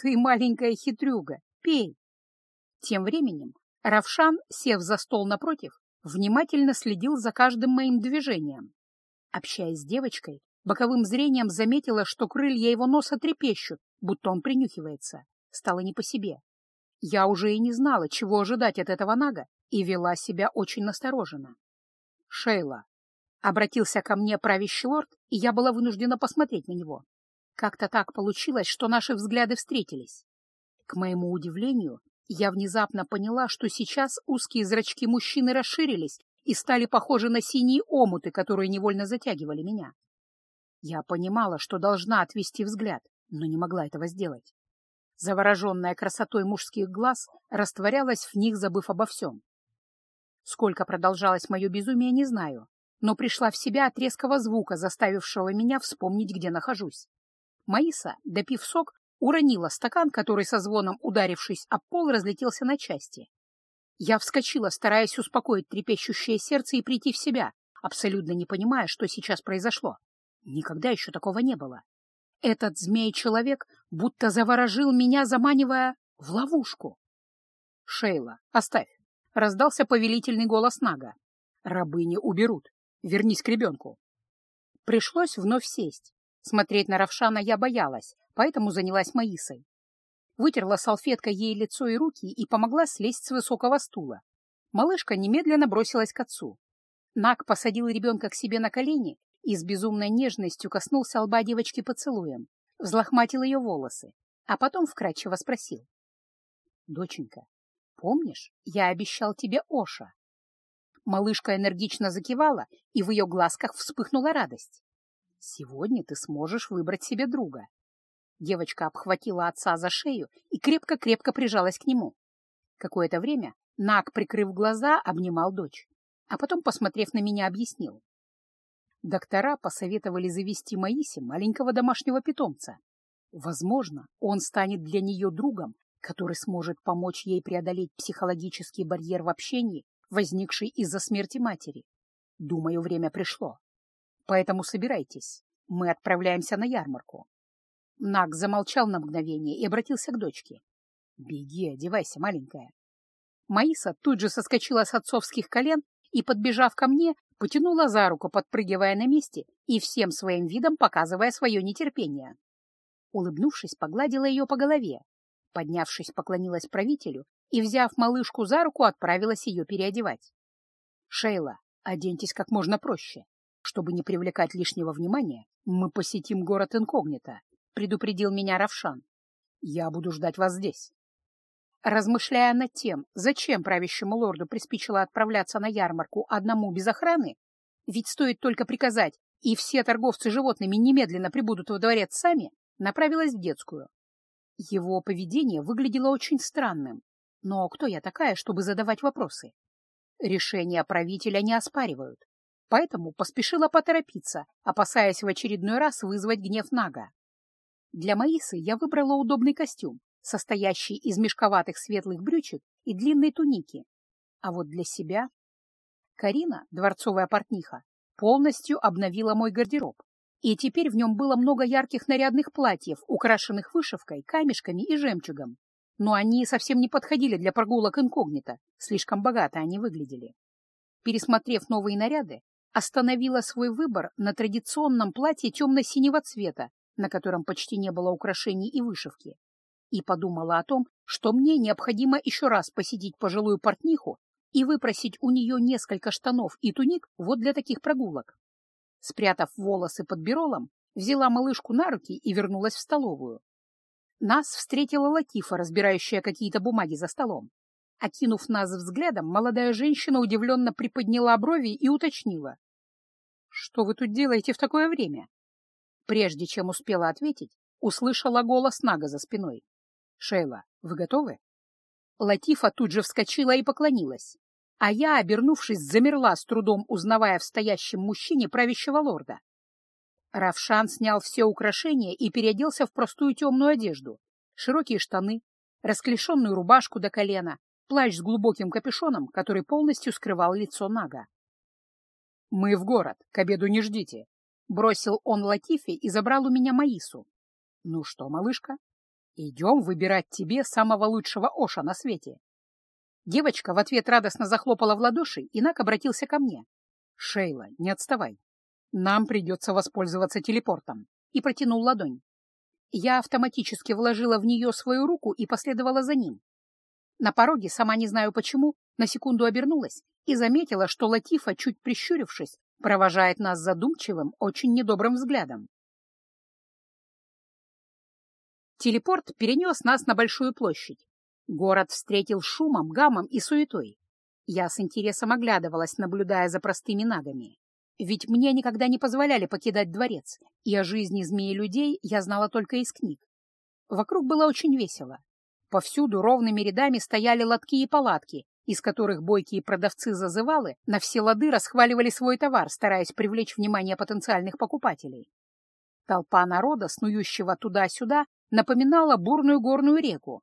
Ты маленькая хитрюга, пей. Тем временем Равшан, сев за стол напротив, внимательно следил за каждым моим движением. Общаясь с девочкой, боковым зрением заметила, что крылья его носа трепещут, будто он принюхивается. Стало не по себе. Я уже и не знала, чего ожидать от этого нага, и вела себя очень настороженно. «Шейла», — обратился ко мне правящий лорд, и я была вынуждена посмотреть на него. Как-то так получилось, что наши взгляды встретились. К моему удивлению, я внезапно поняла, что сейчас узкие зрачки мужчины расширились и стали похожи на синие омуты, которые невольно затягивали меня. Я понимала, что должна отвести взгляд, но не могла этого сделать. Завороженная красотой мужских глаз растворялась в них, забыв обо всем. Сколько продолжалось мое безумие, не знаю, но пришла в себя от резкого звука, заставившего меня вспомнить, где нахожусь. Маиса, допив сок, уронила стакан, который со звоном, ударившись об пол, разлетелся на части. Я вскочила, стараясь успокоить трепещущее сердце и прийти в себя, абсолютно не понимая, что сейчас произошло. Никогда еще такого не было. Этот змей-человек будто заворожил меня, заманивая в ловушку. — Шейла, оставь! — раздался повелительный голос Нага. — Рабыни уберут. Вернись к ребенку. Пришлось вновь сесть. Смотреть на Равшана я боялась, поэтому занялась Маисой. Вытерла салфеткой ей лицо и руки и помогла слезть с высокого стула. Малышка немедленно бросилась к отцу. Наг посадил ребенка к себе на колени и с безумной нежностью коснулся лба девочки поцелуем, взлохматил ее волосы, а потом вкрадчиво спросил. — Доченька, помнишь, я обещал тебе Оша? Малышка энергично закивала, и в ее глазках вспыхнула радость. — Сегодня ты сможешь выбрать себе друга. Девочка обхватила отца за шею и крепко-крепко прижалась к нему. Какое-то время Нак, прикрыв глаза, обнимал дочь, а потом, посмотрев на меня, объяснил. Доктора посоветовали завести Маисе маленького домашнего питомца. Возможно, он станет для нее другом, который сможет помочь ей преодолеть психологический барьер в общении, возникший из-за смерти матери. Думаю, время пришло. Поэтому собирайтесь. Мы отправляемся на ярмарку. Наг замолчал на мгновение и обратился к дочке. «Беги, одевайся, маленькая». Маиса тут же соскочила с отцовских колен и, подбежав ко мне, потянула за руку, подпрыгивая на месте и всем своим видом показывая свое нетерпение. Улыбнувшись, погладила ее по голове. Поднявшись, поклонилась правителю и, взяв малышку за руку, отправилась ее переодевать. «Шейла, оденьтесь как можно проще. Чтобы не привлекать лишнего внимания, мы посетим город инкогнито», — предупредил меня Равшан. «Я буду ждать вас здесь». Размышляя над тем, зачем правящему лорду приспичило отправляться на ярмарку одному без охраны, ведь стоит только приказать, и все торговцы животными немедленно прибудут во дворец сами, направилась в детскую. Его поведение выглядело очень странным, но кто я такая, чтобы задавать вопросы? Решения правителя не оспаривают, поэтому поспешила поторопиться, опасаясь в очередной раз вызвать гнев Нага. Для Маисы я выбрала удобный костюм, состоящий из мешковатых светлых брючек и длинной туники. А вот для себя... Карина, дворцовая портниха, полностью обновила мой гардероб, и теперь в нем было много ярких нарядных платьев, украшенных вышивкой, камешками и жемчугом. Но они совсем не подходили для прогулок инкогнито, слишком богато они выглядели. Пересмотрев новые наряды, остановила свой выбор на традиционном платье темно-синего цвета, на котором почти не было украшений и вышивки и подумала о том, что мне необходимо еще раз посетить пожилую портниху и выпросить у нее несколько штанов и туник вот для таких прогулок. Спрятав волосы под бюролом, взяла малышку на руки и вернулась в столовую. Нас встретила Латифа, разбирающая какие-то бумаги за столом. Окинув нас взглядом, молодая женщина удивленно приподняла брови и уточнила. — Что вы тут делаете в такое время? Прежде чем успела ответить, услышала голос Нага за спиной. «Шейла, вы готовы?» Латифа тут же вскочила и поклонилась, а я, обернувшись, замерла, с трудом узнавая в стоящем мужчине правящего лорда. Равшан снял все украшения и переоделся в простую темную одежду, широкие штаны, расклешенную рубашку до колена, плащ с глубоким капюшоном, который полностью скрывал лицо Нага. «Мы в город, к обеду не ждите», — бросил он Латифе и забрал у меня Маису. «Ну что, малышка, Идем выбирать тебе самого лучшего Оша на свете. Девочка в ответ радостно захлопала в ладоши, и Нак обратился ко мне. «Шейла, не отставай. Нам придется воспользоваться телепортом», и протянул ладонь. Я автоматически вложила в нее свою руку и последовала за ним. На пороге, сама не знаю почему, на секунду обернулась и заметила, что Латифа, чуть прищурившись, провожает нас задумчивым, очень недобрым взглядом. Телепорт перенес нас на большую площадь. Город встретил шумом, гамом и суетой. Я с интересом оглядывалась, наблюдая за простыми нагами. Ведь мне никогда не позволяли покидать дворец, и о жизни змеи-людей я знала только из книг. Вокруг было очень весело. Повсюду ровными рядами стояли лотки и палатки, из которых бойкие продавцы-зазывалы на все лады расхваливали свой товар, стараясь привлечь внимание потенциальных покупателей. Толпа народа, снующего туда-сюда, напоминала бурную горную реку.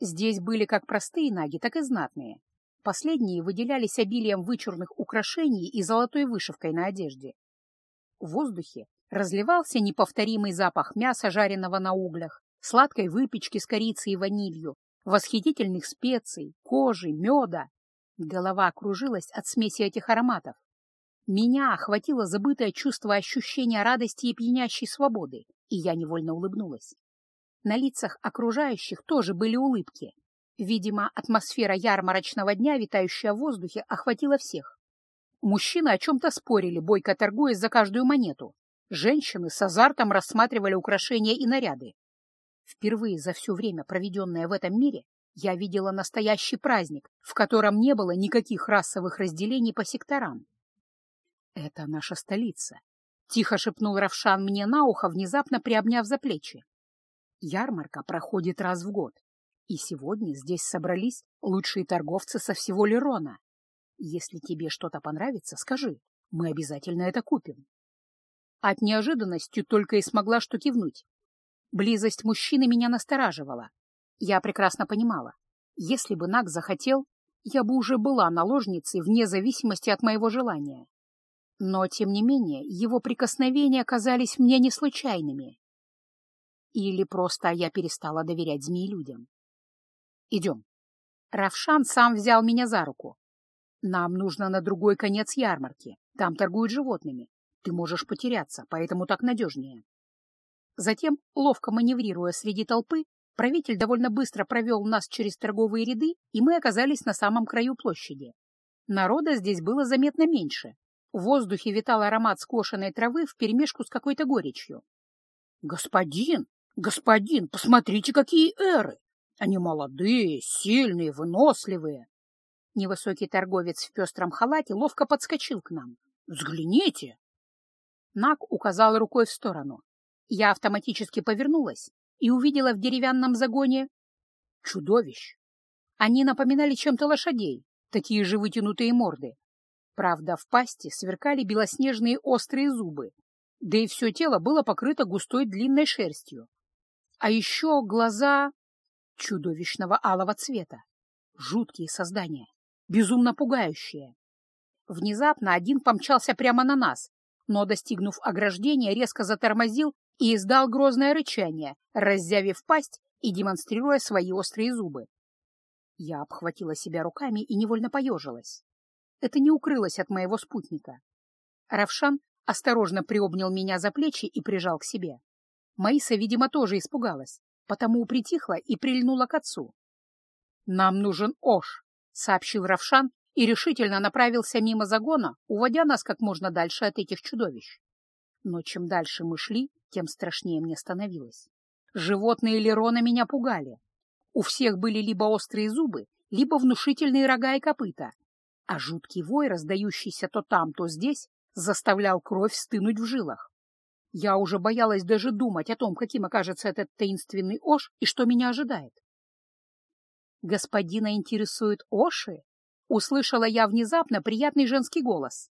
Здесь были как простые наги, так и знатные. Последние выделялись обилием вычурных украшений и золотой вышивкой на одежде. В воздухе разливался неповторимый запах мяса, жареного на углях, сладкой выпечки с корицей и ванилью, восхитительных специй, кожи, меда. Голова кружилась от смеси этих ароматов. Меня охватило забытое чувство ощущения радости и пьянящей свободы, и я невольно улыбнулась. На лицах окружающих тоже были улыбки. Видимо, атмосфера ярмарочного дня, витающая в воздухе, охватила всех. Мужчины о чем-то спорили, бойко торгуясь за каждую монету. Женщины с азартом рассматривали украшения и наряды. Впервые за все время, проведенное в этом мире, я видела настоящий праздник, в котором не было никаких расовых разделений по секторам. «Это наша столица», — тихо шепнул Равшан мне на ухо, внезапно приобняв за плечи. «Ярмарка проходит раз в год, и сегодня здесь собрались лучшие торговцы со всего Лерона. Если тебе что-то понравится, скажи, мы обязательно это купим». От неожиданности только и смогла что кивнуть. Близость мужчины меня настораживала. Я прекрасно понимала, если бы Наг захотел, я бы уже была наложницей вне зависимости от моего желания. Но, тем не менее, его прикосновения казались мне не случайными. Или просто я перестала доверять змеи-людям. Идем. Равшан сам взял меня за руку. Нам нужно на другой конец ярмарки. Там торгуют животными. Ты можешь потеряться, поэтому так надежнее. Затем, ловко маневрируя среди толпы, правитель довольно быстро провел нас через торговые ряды, и мы оказались на самом краю площади. Народа здесь было заметно меньше. В воздухе витал аромат скошенной травы вперемешку с какой-то горечью. «Господин! Господин! Посмотрите, какие эры! Они молодые, сильные, выносливые!» Невысокий торговец в пестром халате ловко подскочил к нам. «Взгляните!» Нак указал рукой в сторону. Я автоматически повернулась и увидела в деревянном загоне чудовищ. Они напоминали чем-то лошадей, такие же вытянутые морды. Правда, в пасти сверкали белоснежные острые зубы, да и все тело было покрыто густой длинной шерстью. А еще глаза чудовищного алого цвета. Жуткие создания, безумно пугающие. Внезапно один помчался прямо на нас, но, достигнув ограждения, резко затормозил и издал грозное рычание, раззявив пасть и демонстрируя свои острые зубы. Я обхватила себя руками и невольно поежилась. Это не укрылось от моего спутника. Равшан осторожно приобнял меня за плечи и прижал к себе. Маиса, видимо, тоже испугалась, потому притихла и прильнула к отцу. «Нам нужен Ош», — сообщил Равшан и решительно направился мимо загона, уводя нас как можно дальше от этих чудовищ. Но чем дальше мы шли, тем страшнее мне становилось. Животные Лерона меня пугали. У всех были либо острые зубы, либо внушительные рога и копыта, а жуткий вой, раздающийся то там, то здесь, заставлял кровь стынуть в жилах. Я уже боялась даже думать о том, каким окажется этот таинственный Ош и что меня ожидает. «Господина интересует Оши?» — услышала я внезапно приятный женский голос.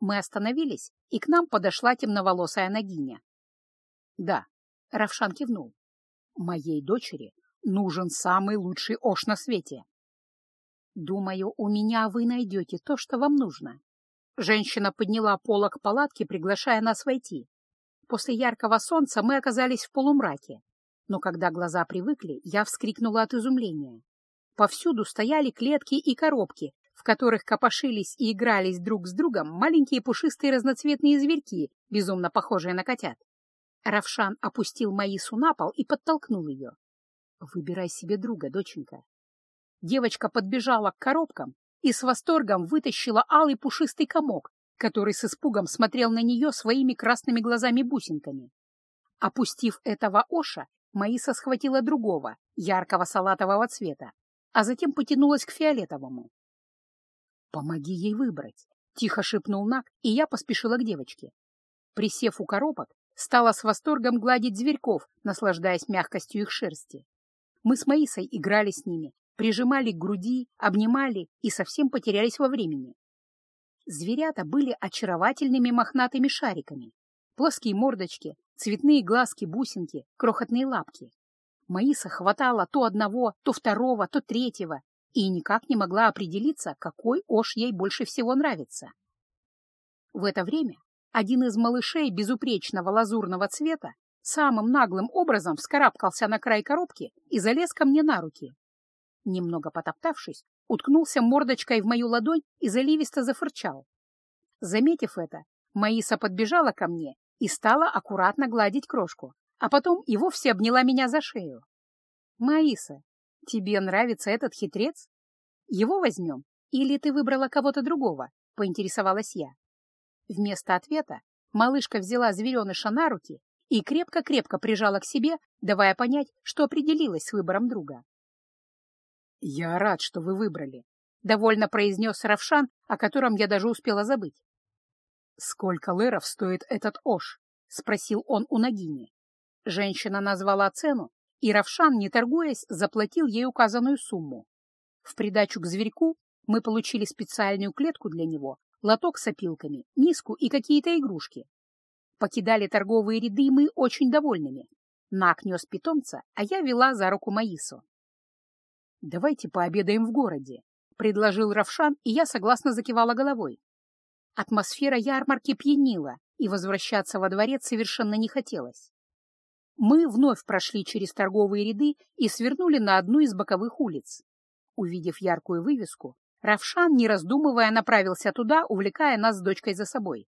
Мы остановились, и к нам подошла темноволосая Нагиня. Да, Равшан кивнул. Моей дочери нужен самый лучший Ош на свете. Думаю, у меня вы найдете то, что вам нужно. Женщина подняла полок палатки, приглашая нас войти. После яркого солнца мы оказались в полумраке. Но когда глаза привыкли, я вскрикнула от изумления. Повсюду стояли клетки и коробки, в которых копошились и игрались друг с другом маленькие пушистые разноцветные зверьки, безумно похожие на котят. Равшан опустил Маису на пол и подтолкнул ее. «Выбирай себе друга, доченька». Девочка подбежала к коробкам и с восторгом вытащила алый пушистый комок, который с испугом смотрел на нее своими красными глазами-бусинками. Опустив этого Оша, Маиса схватила другого, яркого салатового цвета, а затем потянулась к фиолетовому. «Помоги ей выбрать», — тихо шепнул Нак, и я поспешила к девочке. Присев у коробок, стала с восторгом гладить зверьков, наслаждаясь мягкостью их шерсти. Мы с Маисой играли с ними, прижимали к груди, обнимали и совсем потерялись во времени. Зверята были очаровательными мохнатыми шариками. Плоские мордочки, цветные глазки-бусинки, крохотные лапки. Маиса хватала то одного, то второго, то третьего и никак не могла определиться, какой ож ей больше всего нравится. В это время один из малышей безупречного лазурного цвета самым наглым образом вскарабкался на край коробки и залез ко мне на руки. Немного потоптавшись, уткнулся мордочкой в мою ладонь и заливисто зафырчал. Заметив это, Маиса подбежала ко мне и стала аккуратно гладить крошку, а потом и вовсе обняла меня за шею. «Маиса, тебе нравится этот хитрец? Его возьмем? Или ты выбрала кого-то другого?» — поинтересовалась я. Вместо ответа малышка взяла звереныша на руки и крепко-крепко прижала к себе, давая понять, что определилась с выбором друга. «Я рад, что вы выбрали», — довольно произнес Равшан, о котором я даже успела забыть. «Сколько лэров стоит этот Ош?» — спросил он у Нагини. Женщина назвала цену, и Равшан, не торгуясь, заплатил ей указанную сумму. В придачу к зверьку мы получили специальную клетку для него, лоток с опилками, миску и какие-то игрушки. Покидали торговые ряды мы очень довольными. Нак нес питомца, а я вела за руку Маису. «Давайте пообедаем в городе», — предложил Равшан, и я согласно закивала головой. Атмосфера ярмарки пьянила, и возвращаться во дворец совершенно не хотелось. Мы вновь прошли через торговые ряды и свернули на одну из боковых улиц. Увидев яркую вывеску, Равшан, не раздумывая, направился туда, увлекая нас с дочкой за собой.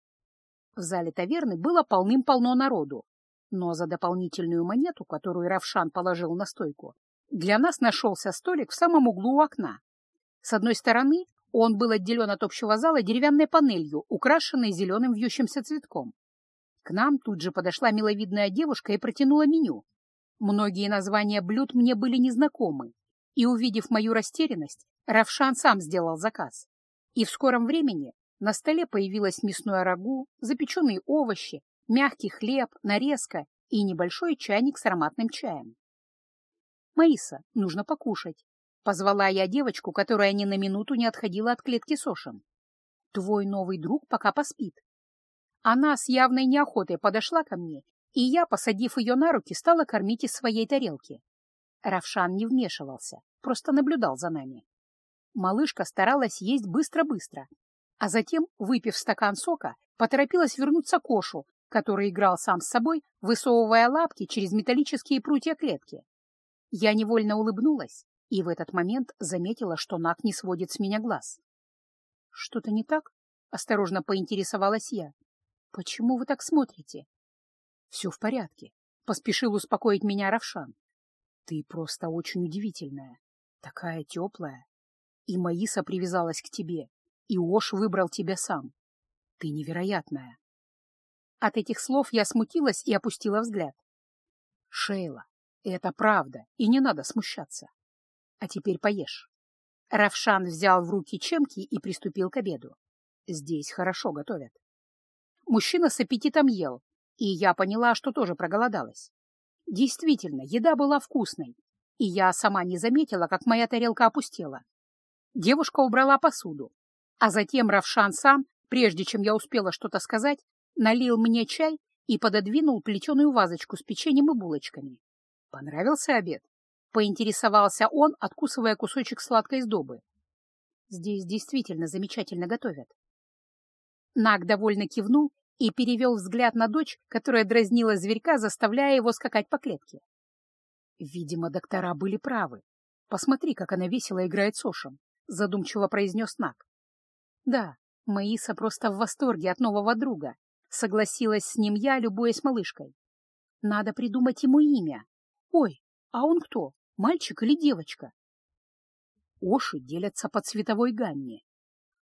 В зале таверны было полным-полно народу, но за дополнительную монету, которую Равшан положил на стойку, для нас нашелся столик в самом углу у окна. С одной стороны он был отделен от общего зала деревянной панелью, украшенной зеленым вьющимся цветком. К нам тут же подошла миловидная девушка и протянула меню. Многие названия блюд мне были незнакомы, и, увидев мою растерянность, Равшан сам сделал заказ. И в скором времени на столе появилось мясное рагу, запеченные овощи, мягкий хлеб, нарезка и небольшой чайник с ароматным чаем. «Маиса, нужно покушать», — позвала я девочку, которая ни на минуту не отходила от клетки Сошин. «Твой новый друг пока поспит». Она с явной неохотой подошла ко мне, и я, посадив ее на руки, стала кормить из своей тарелки. Равшан не вмешивался, просто наблюдал за нами. Малышка старалась есть быстро-быстро, а затем, выпив стакан сока, поторопилась вернуться к Ошу, который играл сам с собой, высовывая лапки через металлические прутья клетки. Я невольно улыбнулась и в этот момент заметила, что Нак не сводит с меня глаз. «Что-то не так?» — осторожно поинтересовалась я. «Почему вы так смотрите?» «Все в порядке», — поспешил успокоить меня Равшан. «Ты просто очень удивительная, такая теплая. И Маиса привязалась к тебе, и Ош выбрал тебя сам. Ты невероятная». От этих слов я смутилась и опустила взгляд. «Шейла, это правда, и не надо смущаться. А теперь поешь. Равшан взял в руки чемки и приступил к обеду. Здесь хорошо готовят. Мужчина с аппетитом ел, и я поняла, что тоже проголодалась. Действительно, еда была вкусной, и я сама не заметила, как моя тарелка опустела. Девушка убрала посуду, а затем Равшан сам, прежде чем я успела что-то сказать, налил мне чай и пододвинул плетеную вазочку с печеньем и булочками. Понравился обед? Поинтересовался он, откусывая кусочек сладкой сдобы. Здесь действительно замечательно готовят. Наг довольно кивнул и перевел взгляд на дочь, которая дразнила зверька, заставляя его скакать по клетке. Видимо, доктора были правы. Посмотри, как она весело играет с Ошем, — задумчиво произнес Нак. Да, Маиса просто в восторге от нового друга. Согласилась с ним я, любуясь малышкой. Надо придумать ему имя. Ой, а он кто, мальчик или девочка? Оши делятся по цветовой гамме.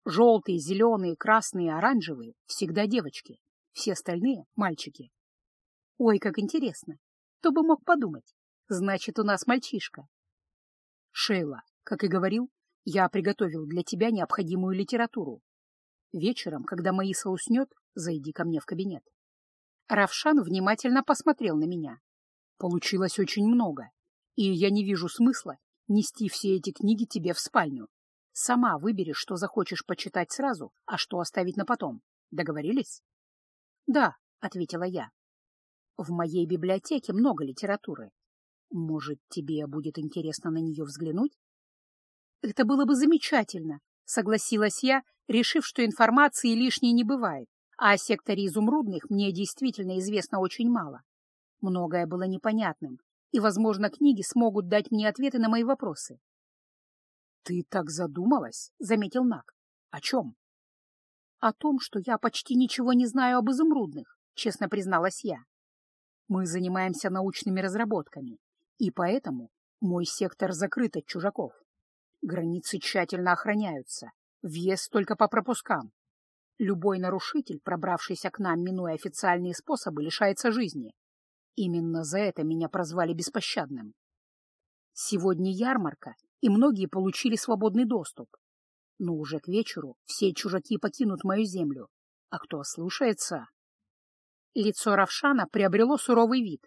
Желтые, зеленые, красные, оранжевые — всегда девочки. Все остальные — мальчики. Ой, как интересно. Кто бы мог подумать? Значит, у нас мальчишка. Шейла, как и говорил, я приготовил для тебя необходимую литературу. Вечером, когда Маиса уснет, зайди ко мне в кабинет. Равшан внимательно посмотрел на меня. Получилось очень много, и я не вижу смысла нести все эти книги тебе в спальню. Сама выбери, что захочешь почитать сразу, а что оставить на потом. Договорились? — Да, — ответила я. — В моей библиотеке много литературы. Может, тебе будет интересно на нее взглянуть? — Это было бы замечательно, — согласилась я, решив, что информации лишней не бывает, а о секторе изумрудных мне действительно известно очень мало. Многое было непонятным, и, возможно, книги смогут дать мне ответы на мои вопросы. — Ты так задумалась, — заметил Нак. — О чем? — О том, что я почти ничего не знаю об изумрудных, — честно призналась я. Мы занимаемся научными разработками, и поэтому мой сектор закрыт от чужаков. Границы тщательно охраняются, въезд только по пропускам. Любой нарушитель, пробравшийся к нам, минуя официальные способы, лишается жизни. Именно за это меня прозвали беспощадным. Сегодня ярмарка, и многие получили свободный доступ. Но уже к вечеру все чужаки покинут мою землю, а кто ослушается... Лицо Равшана приобрело суровый вид.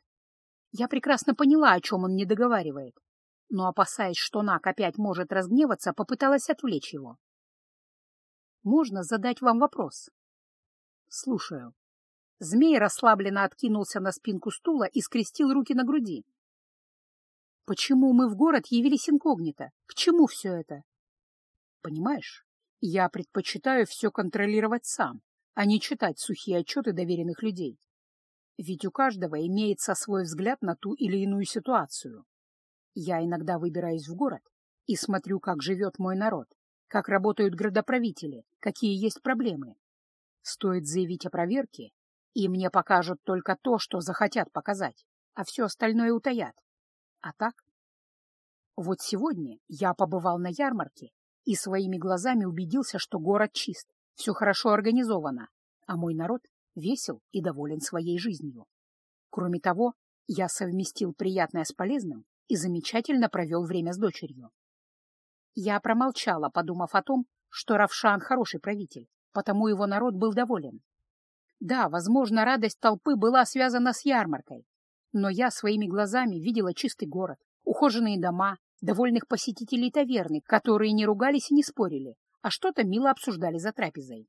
Я прекрасно поняла, о чем он не договаривает, но, опасаясь, что Нак опять может разгневаться, попыталась отвлечь его. «Можно задать вам вопрос?» «Слушаю». Змей расслабленно откинулся на спинку стула и скрестил руки на груди. Почему мы в город явились инкогнито? К чему все это? Понимаешь, я предпочитаю все контролировать сам, а не читать сухие отчеты доверенных людей. Ведь у каждого имеется свой взгляд на ту или иную ситуацию. Я иногда выбираюсь в город и смотрю, как живет мой народ, как работают градоправители, какие есть проблемы. Стоит заявить о проверке, и мне покажут только то, что захотят показать, а все остальное утаят. А так? Вот сегодня я побывал на ярмарке и своими глазами убедился, что город чист, все хорошо организовано, а мой народ весел и доволен своей жизнью. Кроме того, я совместил приятное с полезным и замечательно провел время с дочерью. Я промолчала, подумав о том, что Равшан хороший правитель, потому его народ был доволен. Да, возможно, радость толпы была связана с ярмаркой, но я своими глазами видела чистый город, ухоженные дома, довольных посетителей таверны, которые не ругались и не спорили, а что-то мило обсуждали за трапезой.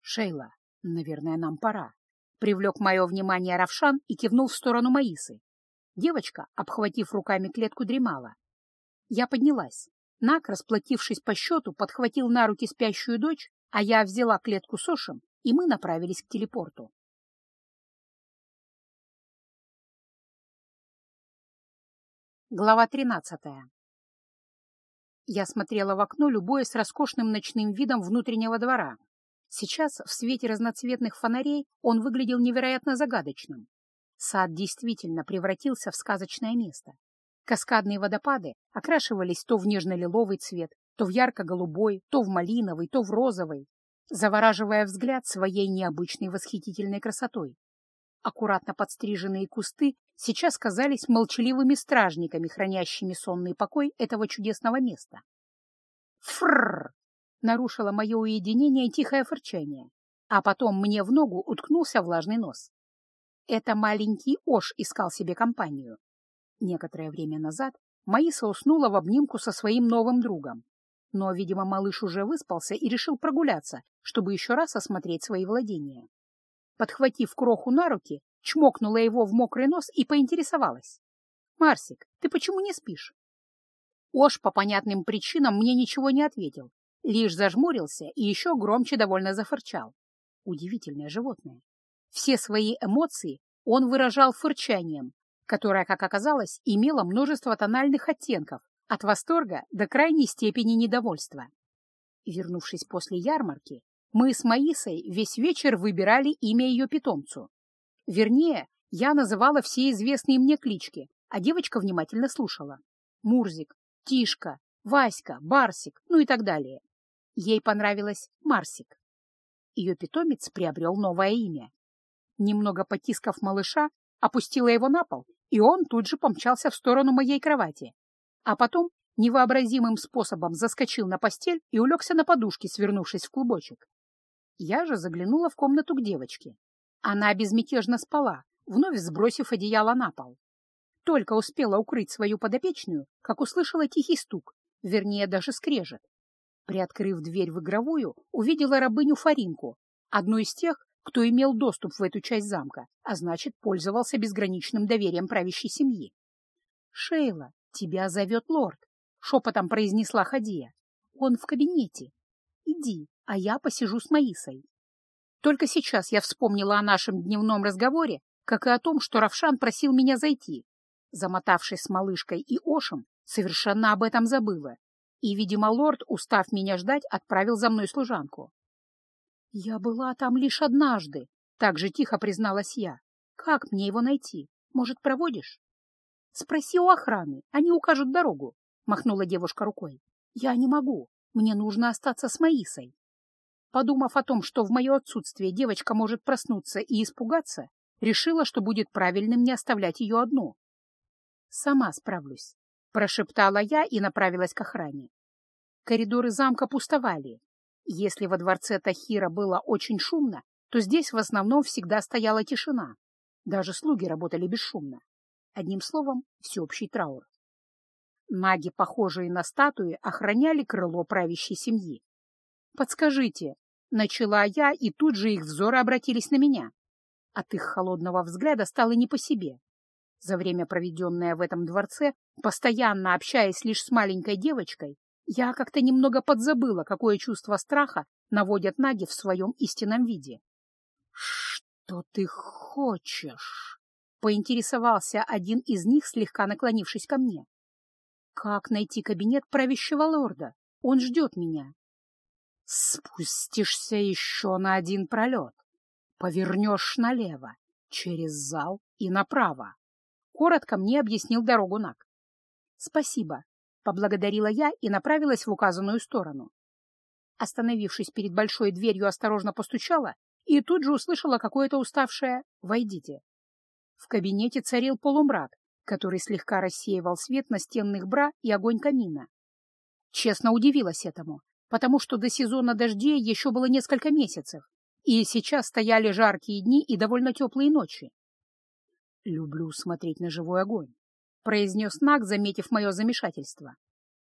«Шейла, наверное, нам пора», — привлек мое внимание Равшан и кивнул в сторону Маисы. Девочка, обхватив руками клетку, дремала. Я поднялась. Нак, расплатившись по счету, подхватил на руки спящую дочь, а я взяла клетку с Ошем, и мы направились к телепорту. Глава тринадцатая. Я смотрела в окно, любуясь роскошным ночным видом внутреннего двора. Сейчас, в свете разноцветных фонарей, он выглядел невероятно загадочным. Сад действительно превратился в сказочное место. Каскадные водопады окрашивались то в нежно-лиловый цвет, то в ярко-голубой, то в малиновый, то в розовый, завораживая взгляд своей необычной восхитительной красотой. Аккуратно подстриженные кусты сейчас казались молчаливыми стражниками, хранящими сонный покой этого чудесного места. «Фрррр!» — нарушило мое уединение тихое фырчание, а потом мне в ногу уткнулся влажный нос. Это маленький Ош искал себе компанию. Некоторое время назад Маиса уснула в обнимку со своим новым другом. Но, видимо, малыш уже выспался и решил прогуляться, чтобы еще раз осмотреть свои владения подхватив кроху на руки, чмокнула его в мокрый нос и поинтересовалась. «Марсик, ты почему не спишь?» Ош по понятным причинам мне ничего не ответил, лишь зажмурился и еще громче довольно зафырчал. Удивительное животное. Все свои эмоции он выражал фырчанием, которая, как оказалось, имела множество тональных оттенков, от восторга до крайней степени недовольства. Вернувшись после ярмарки, мы с Маисой весь вечер выбирали имя ее питомцу. Вернее, я называла все известные мне клички, а девочка внимательно слушала. Мурзик, Тишка, Васька, Барсик, ну и так далее. Ей понравилось Марсик. Ее питомец приобрел новое имя. Немного потискав малыша, опустила его на пол, и он тут же помчался в сторону моей кровати. А потом невообразимым способом заскочил на постель и улегся на подушке, свернувшись в клубочек. Я же заглянула в комнату к девочке. Она безмятежно спала, вновь сбросив одеяло на пол. Только успела укрыть свою подопечную, как услышала тихий стук, вернее, даже скрежет. Приоткрыв дверь в игровую, увидела рабыню Фаринку, одну из тех, кто имел доступ в эту часть замка, а значит, пользовался безграничным доверием правящей семьи. «Шейла, тебя зовет лорд», — шепотом произнесла Хадия. «Он в кабинете. Иди, а я посижу с Маисой». Только сейчас я вспомнила о нашем дневном разговоре, как и о том, что Равшан просил меня зайти. Замотавшись с малышкой и Ошем, совершенно об этом забыла. И, видимо, лорд, устав меня ждать, отправил за мной служанку. «Я была там лишь однажды», — так же тихо призналась я. «Как мне его найти? Может, проводишь?» «Спроси у охраны, они укажут дорогу», — махнула девушка рукой. «Я не могу, мне нужно остаться с Маисой». Подумав о том, что в мое отсутствие девочка может проснуться и испугаться, решила, что будет правильным не оставлять ее одну. «Сама справлюсь», — прошептала я и направилась к охране. Коридоры замка пустовали. Если во дворце Тахира было очень шумно, то здесь в основном всегда стояла тишина. Даже слуги работали бесшумно. Одним словом, всеобщий траур. Маги, похожие на статуи, охраняли крыло правящей семьи. «Подскажите», — начала я, и тут же их взоры обратились на меня. От их холодного взгляда стало не по себе. За время, проведенное в этом дворце, постоянно общаясь лишь с маленькой девочкой, я как-то немного подзабыла, какое чувство страха наводят наги в своем истинном виде. — Что ты хочешь? — поинтересовался один из них, слегка наклонившись ко мне. — Как найти кабинет правящего лорда? Он ждет меня. — Спустишься еще на один пролет. Повернешь налево, через зал и направо. Коротко мне объяснил дорогу Наг. «Спасибо», — поблагодарила я и направилась в указанную сторону. Остановившись перед большой дверью, осторожно постучала и тут же услышала какое-то уставшее «Войдите». В кабинете царил полумрак, который слегка рассеивал свет настенных бра и огонь камина. Честно удивилась этому, потому что до сезона дождей еще было несколько месяцев, и сейчас стояли жаркие дни и довольно теплые ночи. «Люблю смотреть на живой огонь», — произнес Наг, заметив мое замешательство,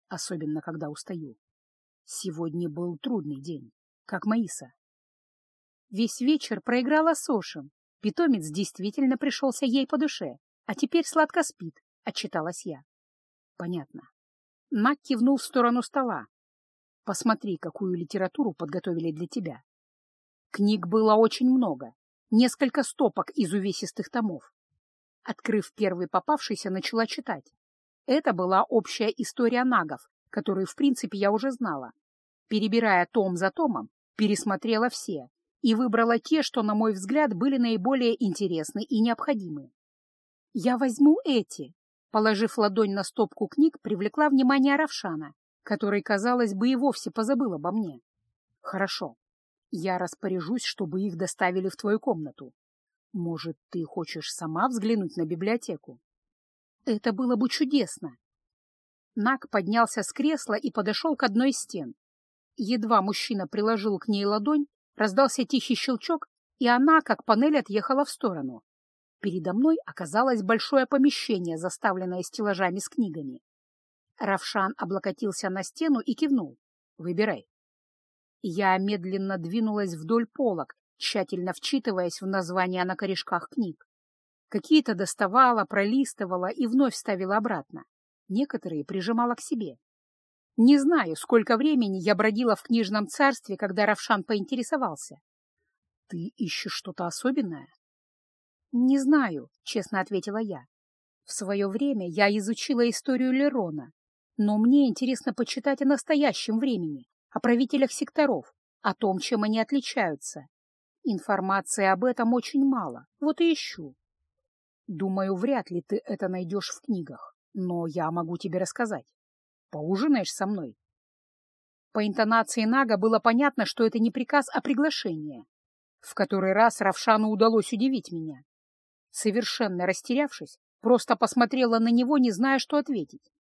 особенно когда устаю. Сегодня был трудный день, как Маиса. Весь вечер проиграла Сошем. Питомец действительно пришелся ей по душе, а теперь сладко спит, — отчиталась я. Понятно. Наг кивнул в сторону стола. Посмотри, какую литературу подготовили для тебя. Книг было очень много, несколько стопок из увесистых томов. Открыв первый попавшийся, начала читать. Это была общая история нагов, которую, в принципе, я уже знала. Перебирая том за томом, пересмотрела все и выбрала те, что, на мой взгляд, были наиболее интересны и необходимы. «Я возьму эти», — положив ладонь на стопку книг, привлекла внимание Равшана, который, казалось бы, и вовсе позабыл обо мне. «Хорошо, я распоряжусь, чтобы их доставили в твою комнату. Может, ты хочешь сама взглянуть на библиотеку? Это было бы чудесно. Нак поднялся с кресла и подошел к одной из стен. Едва мужчина приложил к ней ладонь, раздался тихий щелчок, и она, как панель, отъехала в сторону. Передо мной оказалось большое помещение, заставленное стеллажами с книгами. Равшан облокотился на стену и кивнул. «Выбирай». Я медленно двинулась вдоль полок, тщательно вчитываясь в названия на корешках книг. Какие-то доставала, пролистывала и вновь ставила обратно. Некоторые прижимала к себе. Не знаю, сколько времени я бродила в книжном царстве, когда Равшан поинтересовался. — Ты ищешь что-то особенное? — Не знаю, — честно ответила я. В свое время я изучила историю Лерона, но мне интересно почитать о настоящем времени, о правителях секторов, о том, чем они отличаются. Информации об этом очень мало, вот и ищу. Думаю, вряд ли ты это найдешь в книгах, но я могу тебе рассказать. Поужинаешь со мной? По интонации Нага было понятно, что это не приказ, а приглашение. В который раз Равшану удалось удивить меня. Совершенно растерявшись, просто посмотрела на него, не зная, что ответить.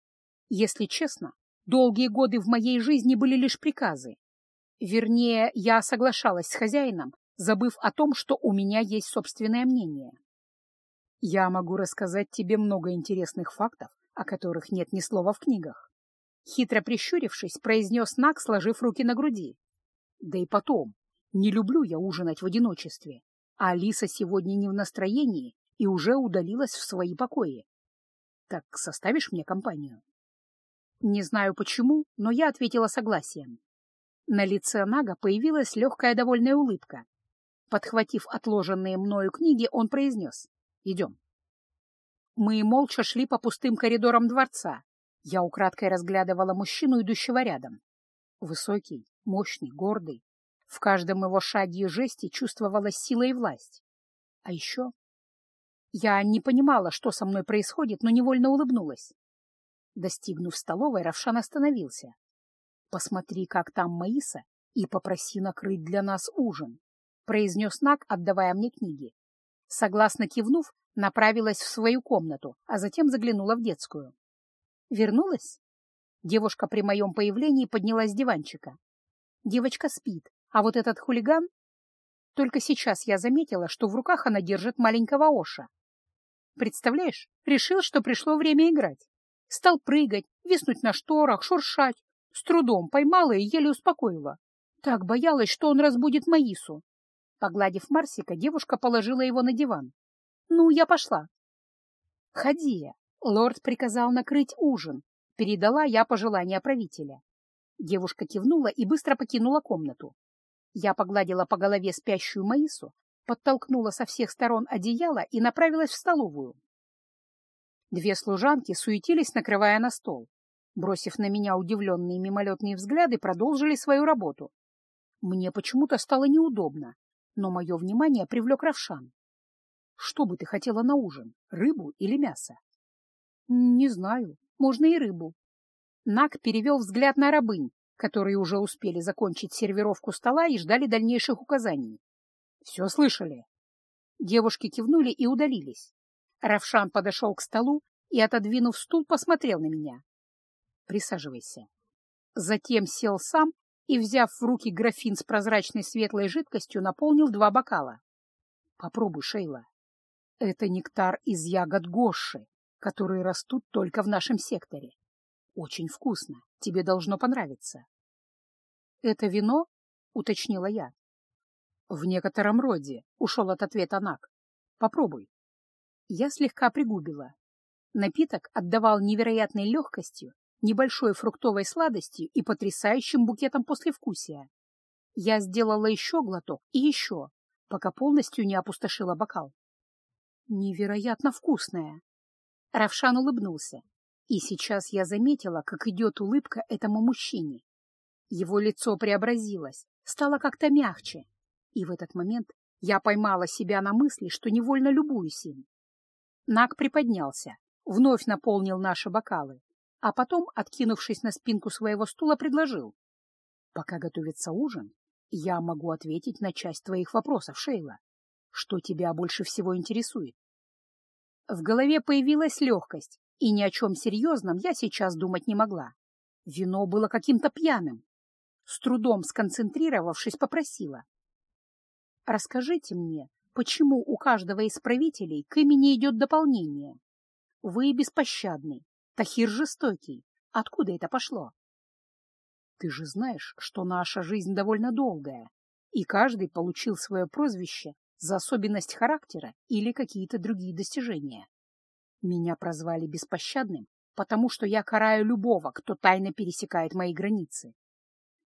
Если честно, долгие годы в моей жизни были лишь приказы. Вернее, я соглашалась с хозяином, забыв о том, что у меня есть собственное мнение. Я могу рассказать тебе много интересных фактов, о которых нет ни слова в книгах. Хитро прищурившись, произнес Нак, сложив руки на груди. Да и потом, не люблю я ужинать в одиночестве, а Алиса сегодня не в настроении и уже удалилась в свои покои. Так составишь мне компанию? Не знаю почему, но я ответила согласием. На лице Нага появилась легкая довольная улыбка. Подхватив отложенные мною книги, он произнес «Идем». Мы молча шли по пустым коридорам дворца, я украдкой разглядывала мужчину, идущего рядом. Высокий, мощный, гордый. В каждом его шаге и жесте чувствовалась сила и власть. А еще... Я не понимала, что со мной происходит, но невольно улыбнулась. Достигнув столовой, Равшан остановился. «Посмотри, как там Маиса, и попроси накрыть для нас ужин», — произнес Нак, отдавая мне книги. Согласно кивнув, направилась в свою комнату, а затем заглянула в детскую. Вернулась? Девушка при моем появлении поднялась с диванчика. Девочка спит, а вот этот хулиган... Только сейчас я заметила, что в руках она держит маленького Оша. Представляешь, решил, что пришло время играть. Стал прыгать, виснуть на шторах, шуршать. С трудом поймала и еле успокоила. Так боялась, что он разбудит Маису. Погладив Марсика, девушка положила его на диван. «Ну, я пошла». «Ходи, Лорд приказал накрыть ужин. Передала я пожелание правителя. Девушка кивнула и быстро покинула комнату. Я погладила по голове спящую Маису, подтолкнула со всех сторон одеяло и направилась в столовую. Две служанки суетились, накрывая на стол. Бросив на меня удивленные мимолетные взгляды, продолжили свою работу. Мне почему-то стало неудобно, но мое внимание привлек Равшан. Что бы ты хотела на ужин, рыбу или мясо? Не знаю, можно и рыбу. Нак перевел взгляд на рабынь, которые уже успели закончить сервировку стола и ждали дальнейших указаний. Все слышали? Девушки кивнули и удалились. Равшан подошел к столу и, отодвинув стул, посмотрел на меня. Присаживайся. Затем сел сам и, взяв в руки графин с прозрачной светлой жидкостью, наполнил два бокала. Попробуй, Шейла. Это нектар из ягод Гоши, которые растут только в нашем секторе. Очень вкусно, тебе должно понравиться. — Это вино? — уточнила я. — В некотором роде, — ушел от ответа Нак. — Попробуй. Я слегка пригубила. Напиток отдавал невероятной легкостью, небольшой фруктовой сладостью и потрясающим букетом послевкусия. Я сделала еще глоток и еще, пока полностью не опустошила бокал. Невероятно вкусная. Равшан улыбнулся, и сейчас я заметила, как идет улыбка этому мужчине. Его лицо преобразилось, стало как-то мягче, и в этот момент я поймала себя на мысли, что невольно любуюсь им. Наг приподнялся, вновь наполнил наши бокалы, а потом, откинувшись на спинку своего стула, предложил. «Пока готовится ужин, я могу ответить на часть твоих вопросов, Шейла. Что тебя больше всего интересует?» В голове появилась легкость, и ни о чем серьезном я сейчас думать не могла. Вино было каким-то пьяным. С трудом сконцентрировавшись, попросила. «Расскажите мне, почему у каждого из правителей к имени идет дополнение? Вы беспощадный, Тахир жестокий. Откуда это пошло?» «Ты же знаешь, что наша жизнь довольно долгая, и каждый получил свое прозвище за особенность характера или какие-то другие достижения. Меня прозвали беспощадным, потому что я караю любого, кто тайно пересекает мои границы.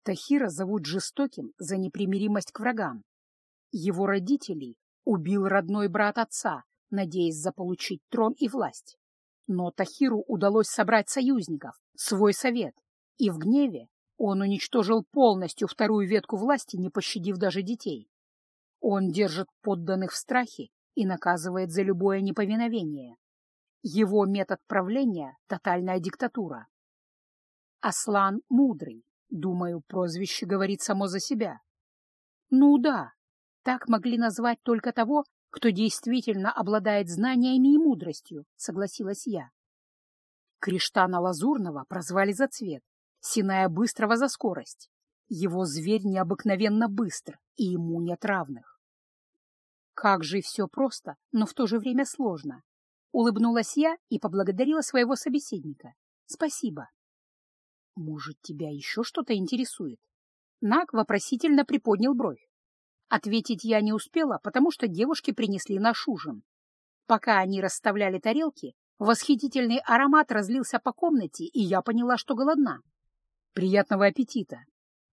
Тахира зовут жестоким за непримиримость к врагам. Его родителей убил родной брат отца, надеясь заполучить трон и власть. Но Тахиру удалось собрать союзников, свой совет, и в гневе он уничтожил полностью вторую ветку власти, не пощадив даже детей. Он держит подданных в страхе и наказывает за любое неповиновение. Его метод правления — тотальная диктатура. Аслан мудрый, думаю, прозвище говорит само за себя. Ну да, так могли назвать только того, кто действительно обладает знаниями и мудростью, согласилась я. Криштана Лазурного прозвали за цвет, Синая Быстрого за скорость. Его зверь необыкновенно быстр, и ему нет равных. Как же все просто, но в то же время сложно. Улыбнулась я и поблагодарила своего собеседника. Спасибо. Может, тебя еще что-то интересует? Нак вопросительно приподнял бровь. Ответить я не успела, потому что девушки принесли наш ужин. Пока они расставляли тарелки, восхитительный аромат разлился по комнате, и я поняла, что голодна. Приятного аппетита!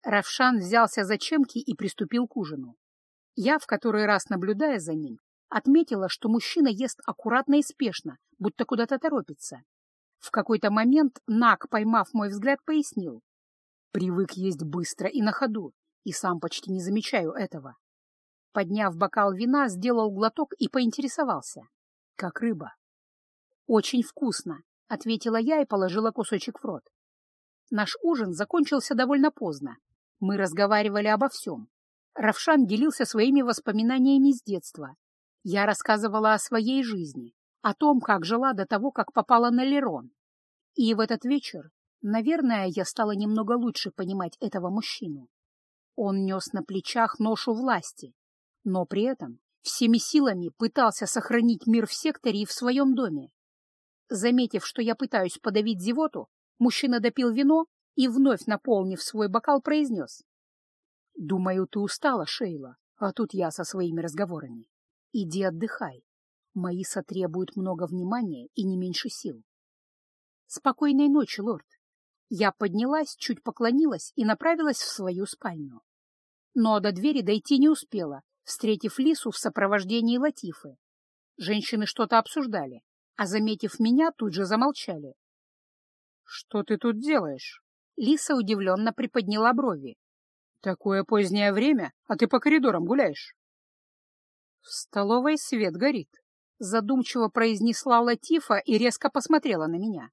Равшан взялся за чемки и приступил к ужину. Я, в который раз наблюдая за ним, отметила, что мужчина ест аккуратно и спешно, будто куда-то торопится. В какой-то момент Нак, поймав мой взгляд, пояснил. Привык есть быстро и на ходу, и сам почти не замечаю этого. Подняв бокал вина, сделал глоток и поинтересовался. Как рыба. «Очень вкусно», — ответила я и положила кусочек в рот. Наш ужин закончился довольно поздно. Мы разговаривали обо всем. Равшан делился своими воспоминаниями с детства. Я рассказывала о своей жизни, о том, как жила до того, как попала на Лерон. И в этот вечер, наверное, я стала немного лучше понимать этого мужчину. Он нес на плечах ношу власти, но при этом всеми силами пытался сохранить мир в секторе и в своем доме. Заметив, что я пытаюсь подавить зевоту, мужчина допил вино и, вновь наполнив свой бокал, произнес. — Думаю, ты устала, Шейла, а тут я со своими разговорами. Иди отдыхай. Маиса требует много внимания и не меньше сил. — Спокойной ночи, лорд. Я поднялась, чуть поклонилась и направилась в свою спальню. Но до двери дойти не успела, встретив Лису в сопровождении Латифы. Женщины что-то обсуждали, а, заметив меня, тут же замолчали. — Что ты тут делаешь? Лиса удивленно приподняла брови. — Такое позднее время, а ты по коридорам гуляешь. — В столовой свет горит, — задумчиво произнесла Латифа и резко посмотрела на меня.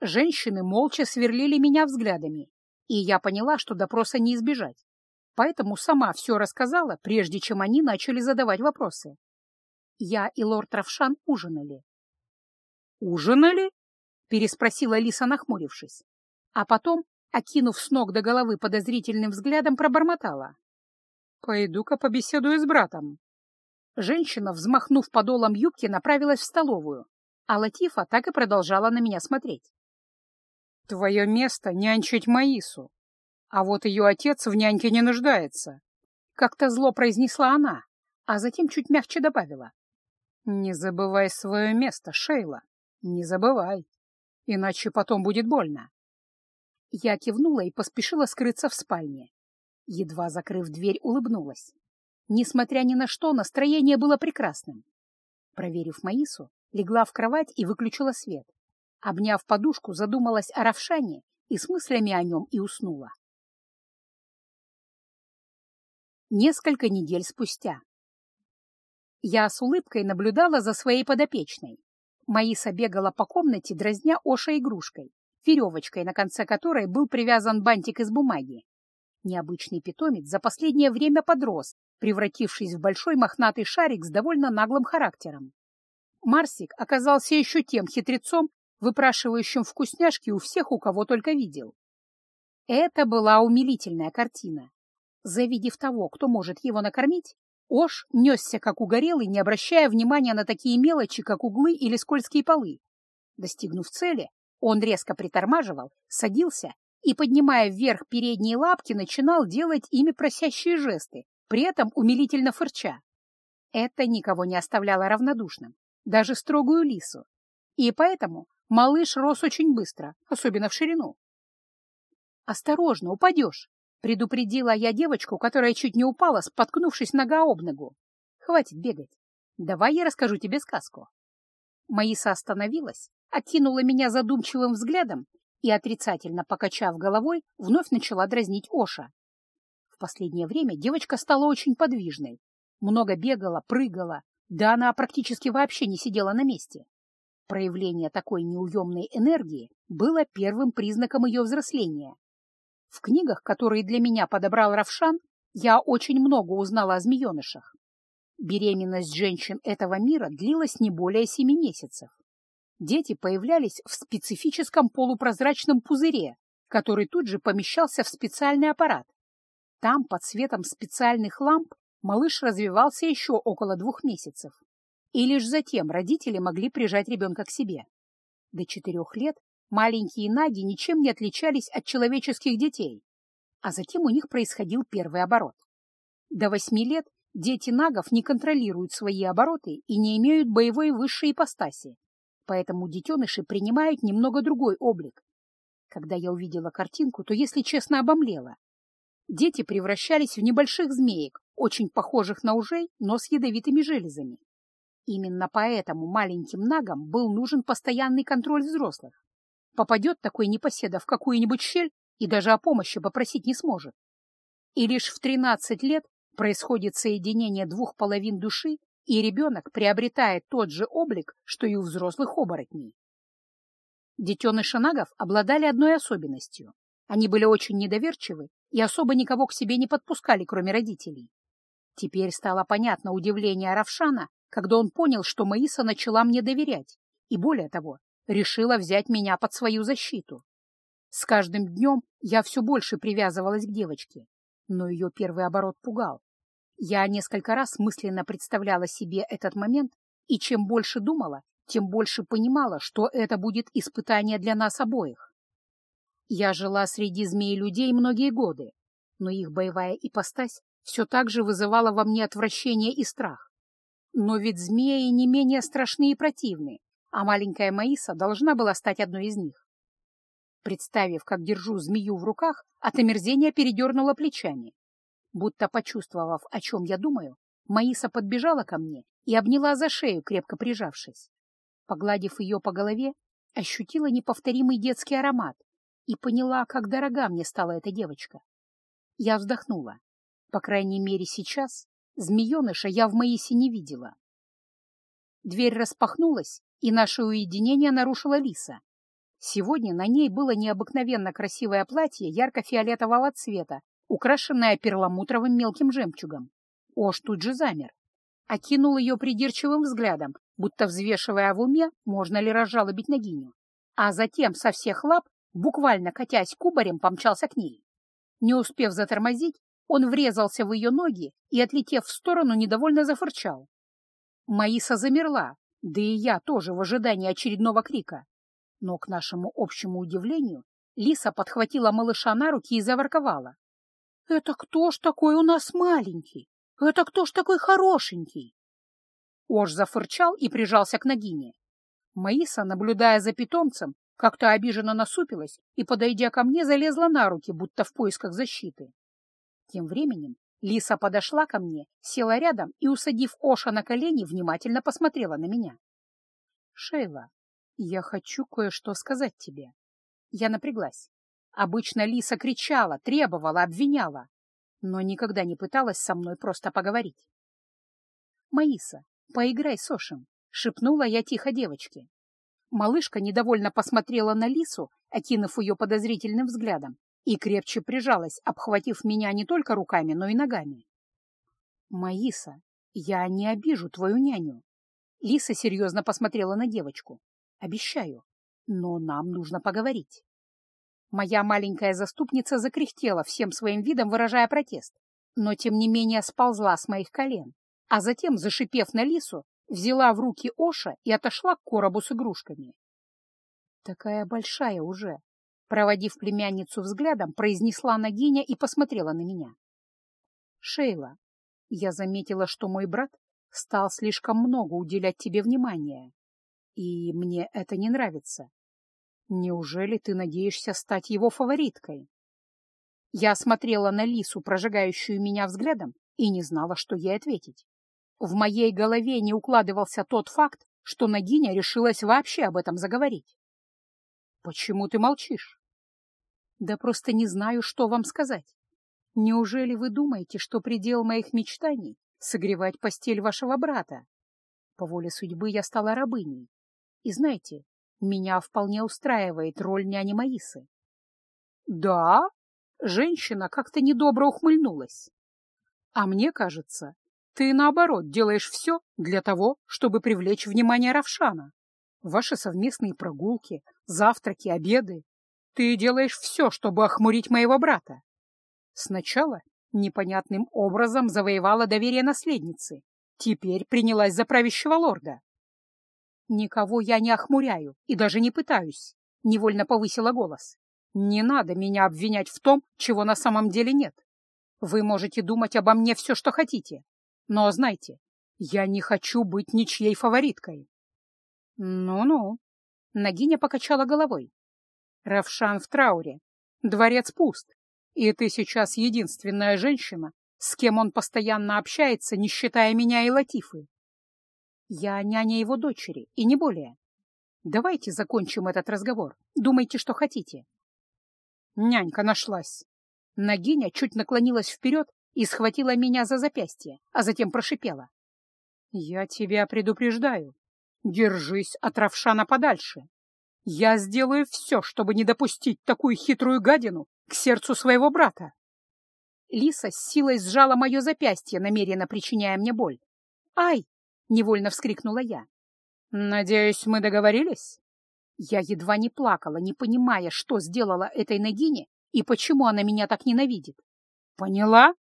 Женщины молча сверлили меня взглядами, и я поняла, что допроса не избежать поэтому сама все рассказала, прежде чем они начали задавать вопросы. Я и лорд Равшан ужинали. «Ужинали?» — переспросила Лиса, нахмурившись. А потом, окинув с ног до головы подозрительным взглядом, пробормотала. «Пойду-ка побеседую с братом». Женщина, взмахнув подолом юбки, направилась в столовую, а Латифа так и продолжала на меня смотреть. «Твое место — нянчить Маису», а вот ее отец в няньке не нуждается. Как-то зло произнесла она, а затем чуть мягче добавила. Не забывай свое место, Шейла, не забывай, иначе потом будет больно. Я кивнула и поспешила скрыться в спальне. Едва закрыв дверь, улыбнулась. Несмотря ни на что, настроение было прекрасным. Проверив Маису, легла в кровать и выключила свет. Обняв подушку, задумалась о Равшане и с мыслями о нем и уснула. Несколько недель спустя. Я с улыбкой наблюдала за своей подопечной. Маиса бегала по комнате, дразня Оша игрушкой, веревочкой, на конце которой был привязан бантик из бумаги. Необычный питомец за последнее время подрос, превратившись в большой мохнатый шарик с довольно наглым характером. Марсик оказался еще тем хитрецом, выпрашивающим вкусняшки у всех, у кого только видел. Это была умилительная картина. Завидев того, кто может его накормить, Ош несся как угорелый, не обращая внимания на такие мелочи, как углы или скользкие полы. Достигнув цели, он резко притормаживал, садился и, поднимая вверх передние лапки, начинал делать ими просящие жесты, при этом умилительно фырча. Это никого не оставляло равнодушным, даже строгую лису. И поэтому малыш рос очень быстро, особенно в ширину. «Осторожно, упадешь!» Предупредила я девочку, которая чуть не упала, споткнувшись нога об ногу. Хватит бегать. Давай я расскажу тебе сказку. Маиса остановилась, окинула меня задумчивым взглядом и, отрицательно покачав головой, вновь начала дразнить Оша. В последнее время девочка стала очень подвижной. Много бегала, прыгала, да она практически вообще не сидела на месте. Проявление такой неуемной энергии было первым признаком ее взросления. В книгах, которые для меня подобрал Равшан, я очень много узнала о змеенышах. Беременность женщин этого мира длилась не более семи месяцев. Дети появлялись в специфическом полупрозрачном пузыре, который тут же помещался в специальный аппарат. Там, под светом специальных ламп, малыш развивался еще около двух месяцев. И лишь затем родители могли прижать ребенка к себе. До четырех лет маленькие наги ничем не отличались от человеческих детей, а затем у них происходил первый оборот. До восьми лет дети нагов не контролируют свои обороты и не имеют боевой высшей ипостаси, поэтому детеныши принимают немного другой облик. Когда я увидела картинку, то, если честно, обомлела. Дети превращались в небольших змеек, очень похожих на ужей, но с ядовитыми железами. Именно поэтому маленьким нагам был нужен постоянный контроль взрослых. Попадет такой непоседа в какую-нибудь щель и даже о помощи попросить не сможет. И лишь в 13 лет происходит соединение двух половин души, и ребенок приобретает тот же облик, что и у взрослых оборотней. Детеныши нагов обладали одной особенностью. Они были очень недоверчивы и особо никого к себе не подпускали, кроме родителей. Теперь стало понятно удивление Равшана, когда он понял, что Маиса начала мне доверять и, более того, решила взять меня под свою защиту. С каждым днем я все больше привязывалась к девочке, но ее первый оборот пугал. Я несколько раз мысленно представляла себе этот момент, и чем больше думала, тем больше понимала, что это будет испытание для нас обоих. Я жила среди змей-людей многие годы, но их боевая ипостась все так же вызывала во мне отвращение и страх. Но ведь змеи не менее страшны и противны, а маленькая Маиса должна была стать одной из них. Представив, как держу змею в руках, от омерзения передернула плечами. Будто почувствовав, о чем я думаю, Маиса подбежала ко мне и обняла за шею, крепко прижавшись. Погладив ее по голове, ощутила неповторимый детский аромат и поняла, как дорога мне стала эта девочка. Я вздохнула. По крайней мере, сейчас Змееныша я в Маисе не видела. Дверь распахнулась, и наше уединение нарушила Лиса. Сегодня на ней было необыкновенно красивое платье ярко-фиолетового цвета, украшенное перламутровым мелким жемчугом. Ош тут же замер. Окинул ее придирчивым взглядом, будто взвешивая в уме, можно ли разжалобить Нагиню. А затем со всех лап, буквально катясь кубарем, помчался к ней. Не успев затормозить, он врезался в ее ноги и, отлетев в сторону, недовольно зафырчал. Маиса замерла, да и я тоже в ожидании очередного крика. Но, к нашему общему удивлению, Лиса подхватила малыша на руки и заворковала. — Это кто ж такой у нас маленький? Это кто ж такой хорошенький? Ош зафырчал и прижался к Нагине. Маиса, наблюдая за питомцем, как-то обиженно насупилась и, подойдя ко мне, залезла на руки, будто в поисках защиты. Тем временем Лиса подошла ко мне, села рядом и, усадив Оша на колени, внимательно посмотрела на меня. — Шейла, я хочу кое-что сказать тебе. Я напряглась. Обычно Лиса кричала, требовала, обвиняла, но никогда не пыталась со мной просто поговорить. — Маиса, поиграй с Ошем, — шепнула я тихо девочке. Малышка недовольно посмотрела на Лису, окинув ее подозрительным взглядом, и крепче прижалась, обхватив меня не только руками, но и ногами. «Маиса, я не обижу твою няню». Лиса серьезно посмотрела на девочку. «Обещаю, но нам нужно поговорить». Моя маленькая заступница закряхтела всем своим видом, выражая протест, но тем не менее сползла с моих колен, а затем, зашипев на Лису, взяла в руки Оша и отошла к коробу с игрушками. «Такая большая уже», Проводив племянницу взглядом, произнесла Нагиня и посмотрела на меня. «Шейла, я заметила, что мой брат стал слишком много уделять тебе внимания, и мне это не нравится. Неужели ты надеешься стать его фавориткой?» Я смотрела на Лису, прожигающую меня взглядом, и не знала, что ей ответить. В моей голове не укладывался тот факт, что Нагиня решилась вообще об этом заговорить. «Почему ты молчишь?» «Да просто не знаю, что вам сказать. Неужели вы думаете, что предел моих мечтаний — согревать постель вашего брата? По воле судьбы я стала рабыней. И знаете, меня вполне устраивает роль няни Маисы. Да? Женщина как-то недобро ухмыльнулась. А мне кажется, ты, наоборот, делаешь все для того, чтобы привлечь внимание Равшана. Ваши совместные прогулки, завтраки, обеды. Ты делаешь все, чтобы охмурить моего брата. Сначала непонятным образом завоевала доверие наследницы, теперь принялась за правящего лорда. «Никого я не охмуряю и даже не пытаюсь», — невольно повысила голос. «Не надо меня обвинять в том, чего на самом деле нет. Вы можете думать обо мне все, что хотите, но знайте, я не хочу быть ничьей фавориткой». «Ну-ну», — Нагиня покачала головой. «Равшан в трауре. Дворец пуст. И ты сейчас единственная женщина, с кем он постоянно общается, не считая меня и Латифы. Я няня его дочери, и не более. Давайте закончим этот разговор. Думайте, что хотите. Нянька нашлась. Нагиня чуть наклонилась вперед и схватила меня за запястье, а затем прошипела. «Я тебя предупреждаю. Держись от Равшана подальше. Я сделаю все, чтобы не допустить такую хитрую гадину к сердцу своего брата. Лиса с силой сжала мое запястье, намеренно причиняя мне боль. «Ай!» — невольно вскрикнула я. «Надеюсь, мы договорились?» Я едва не плакала, не понимая, что сделала этой Нагине и почему она меня так ненавидит. «Поняла?»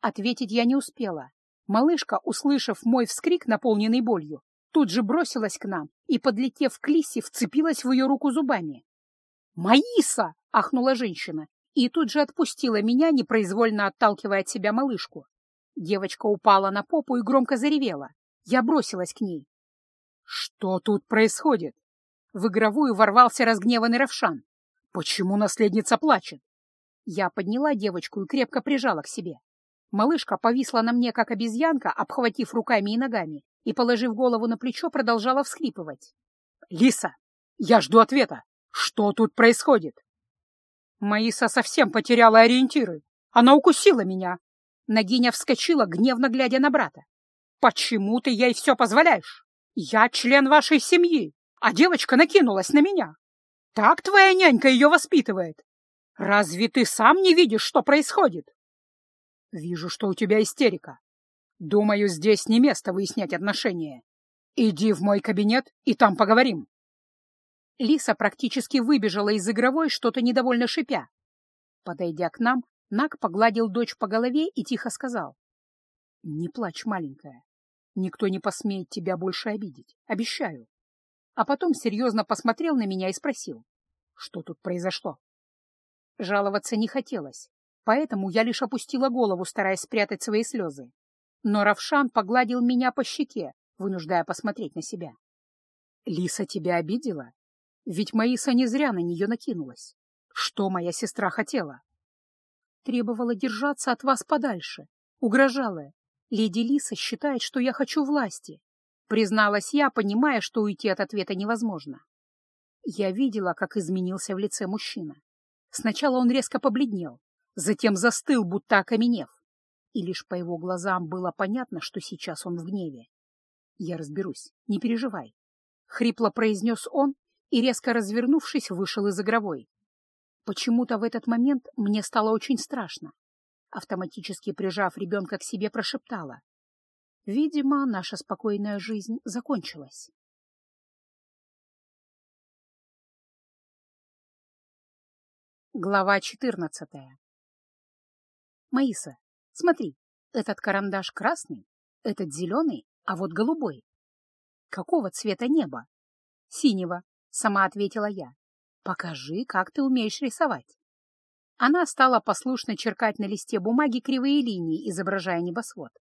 Ответить я не успела. Малышка, услышав мой вскрик, наполненный болью, тут же бросилась к нам и, подлетев к Лисе, вцепилась в ее руку зубами. «Маиса!» — ахнула женщина и тут же отпустила меня, непроизвольно отталкивая от себя малышку. Девочка упала на попу и громко заревела. Я бросилась к ней. «Что тут происходит?» В игровую ворвался разгневанный Равшан. «Почему наследница плачет?» Я подняла девочку и крепко прижала к себе. Малышка повисла на мне, как обезьянка, обхватив руками и ногами, и, положив голову на плечо, продолжала всхлипывать. «Лиса, я жду ответа. Что тут происходит?» Маиса совсем потеряла ориентиры. Она укусила меня. Нагиня вскочила, гневно глядя на брата. «Почему ты ей все позволяешь? Я член вашей семьи, а девочка накинулась на меня. Так твоя нянька ее воспитывает. Разве ты сам не видишь, что происходит?» «Вижу, что у тебя истерика. Думаю, здесь не место выяснять отношения. Иди в мой кабинет, и там поговорим». Лиса практически выбежала из игровой, что-то недовольно шипя. Подойдя к нам, Нак погладил дочь по голове и тихо сказал. — Не плачь, маленькая. Никто не посмеет тебя больше обидеть. Обещаю. А потом серьезно посмотрел на меня и спросил, что тут произошло. Жаловаться не хотелось, поэтому я лишь опустила голову, стараясь спрятать свои слезы. Но Равшан погладил меня по щеке, вынуждая посмотреть на себя. — Лиса тебя обидела? Ведь Маиса не зря на нее накинулась. Что моя сестра хотела? Требовала держаться от вас подальше. Угрожала. Леди Лиса считает, что я хочу власти. Призналась я, понимая, что уйти от ответа невозможно. Я видела, как изменился в лице мужчина. Сначала он резко побледнел, затем застыл, будто окаменев. И лишь по его глазам было понятно, что сейчас он в гневе. «Я разберусь, не переживай», — хрипло произнес он и, резко развернувшись, вышел из игровой. Почему-то в этот момент мне стало очень страшно. Автоматически прижав ребенка к себе, прошептала. Видимо, наша спокойная жизнь закончилась. Глава четырнадцатая Маиса, смотри, этот карандаш красный, этот зеленый, а вот голубой. Какого цвета небо? Синего, сама ответила я. Покажи, как ты умеешь рисовать. Она стала послушно черкать на листе бумаги кривые линии, изображая небосвод.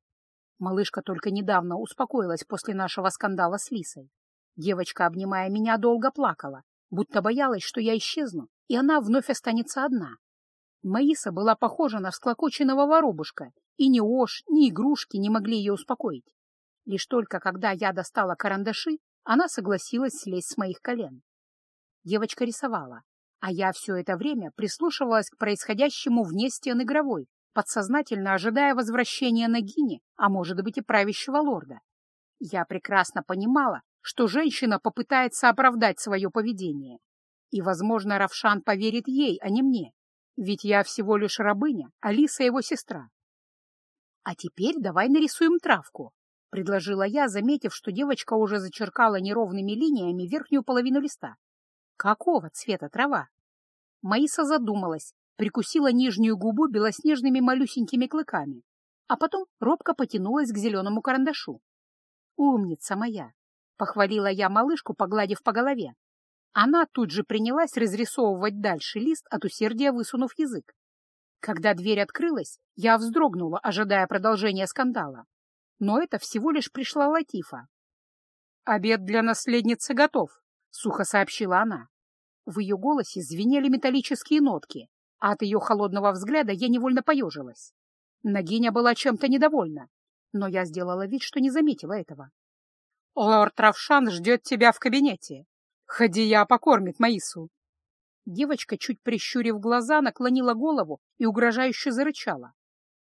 Малышка только недавно успокоилась после нашего скандала с Лисой. Девочка, обнимая меня, долго плакала, будто боялась, что я исчезну, и она вновь останется одна. Маиса была похожа на всклокоченного воробушка, и ни ож, ни игрушки не могли ее успокоить. Лишь только когда я достала карандаши, она согласилась слезть с моих колен. Девочка рисовала, а я все это время прислушивалась к происходящему вне стен игровой, подсознательно ожидая возвращения Нагини, а может быть и правящего лорда. Я прекрасно понимала, что женщина попытается оправдать свое поведение. И, возможно, Равшан поверит ей, а не мне, ведь я всего лишь рабыня, Алиса его сестра. А теперь давай нарисуем травку, — предложила я, заметив, что девочка уже зачеркала неровными линиями верхнюю половину листа. Какого цвета трава? Маиса задумалась, прикусила нижнюю губу белоснежными малюсенькими клыками, а потом робко потянулась к зеленому карандашу. «Умница моя!» — похвалила я малышку, погладив по голове. Она тут же принялась разрисовывать дальше лист от усердия, высунув язык. Когда дверь открылась, я вздрогнула, ожидая продолжения скандала. Но это всего лишь пришла Латифа. «Обед для наследницы готов», — сухо сообщила она. В ее голосе звенели металлические нотки, а от ее холодного взгляда я невольно поежилась. Нагиня была чем-то недовольна, но я сделала вид, что не заметила этого. «Лорд Равшан ждет тебя в кабинете. Хадия покормит Маису». Девочка, чуть прищурив глаза, наклонила голову и угрожающе зарычала.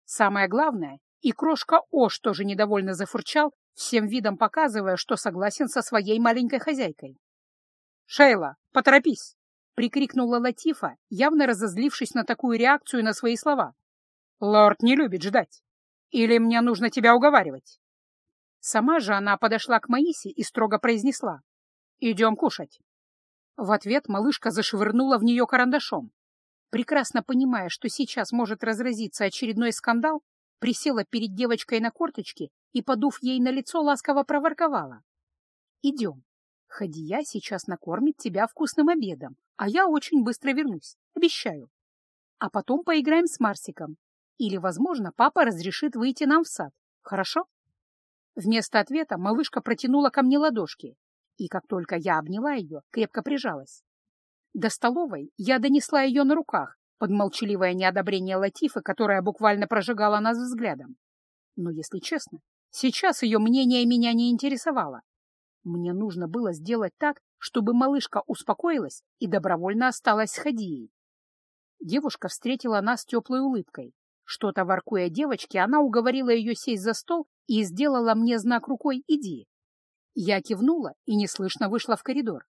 Самое главное, и крошка Ош тоже недовольно зафурчал, всем видом показывая, что согласен со своей маленькой хозяйкой. «Шейла, поторопись!» — прикрикнула Латифа, явно разозлившись на такую реакцию на свои слова. «Лорд не любит ждать. Или мне нужно тебя уговаривать?» Сама же она подошла к Маисе и строго произнесла. «Идем кушать». В ответ малышка зашвырнула в нее карандашом. Прекрасно понимая, что сейчас может разразиться очередной скандал, присела перед девочкой на корточки и, подув ей на лицо, ласково проворковала. «Идем. Хадия сейчас накормит тебя вкусным обедом, а я очень быстро вернусь, обещаю. А потом поиграем с Марсиком. Или, возможно, папа разрешит выйти нам в сад. Хорошо?» Вместо ответа малышка протянула ко мне ладошки, и как только я обняла ее, крепко прижалась. До столовой я донесла ее на руках, под молчаливое неодобрение Латифы, которая буквально прожигала нас взглядом. Но, если честно, сейчас ее мнение меня не интересовало. Мне нужно было сделать так, чтобы малышка успокоилась и добровольно осталась с Хадией. Девушка встретила нас теплой улыбкой. Что-то воркуя девочке, она уговорила ее сесть за стол и сделала мне знак рукой «иди». Я кивнула и неслышно вышла в коридор.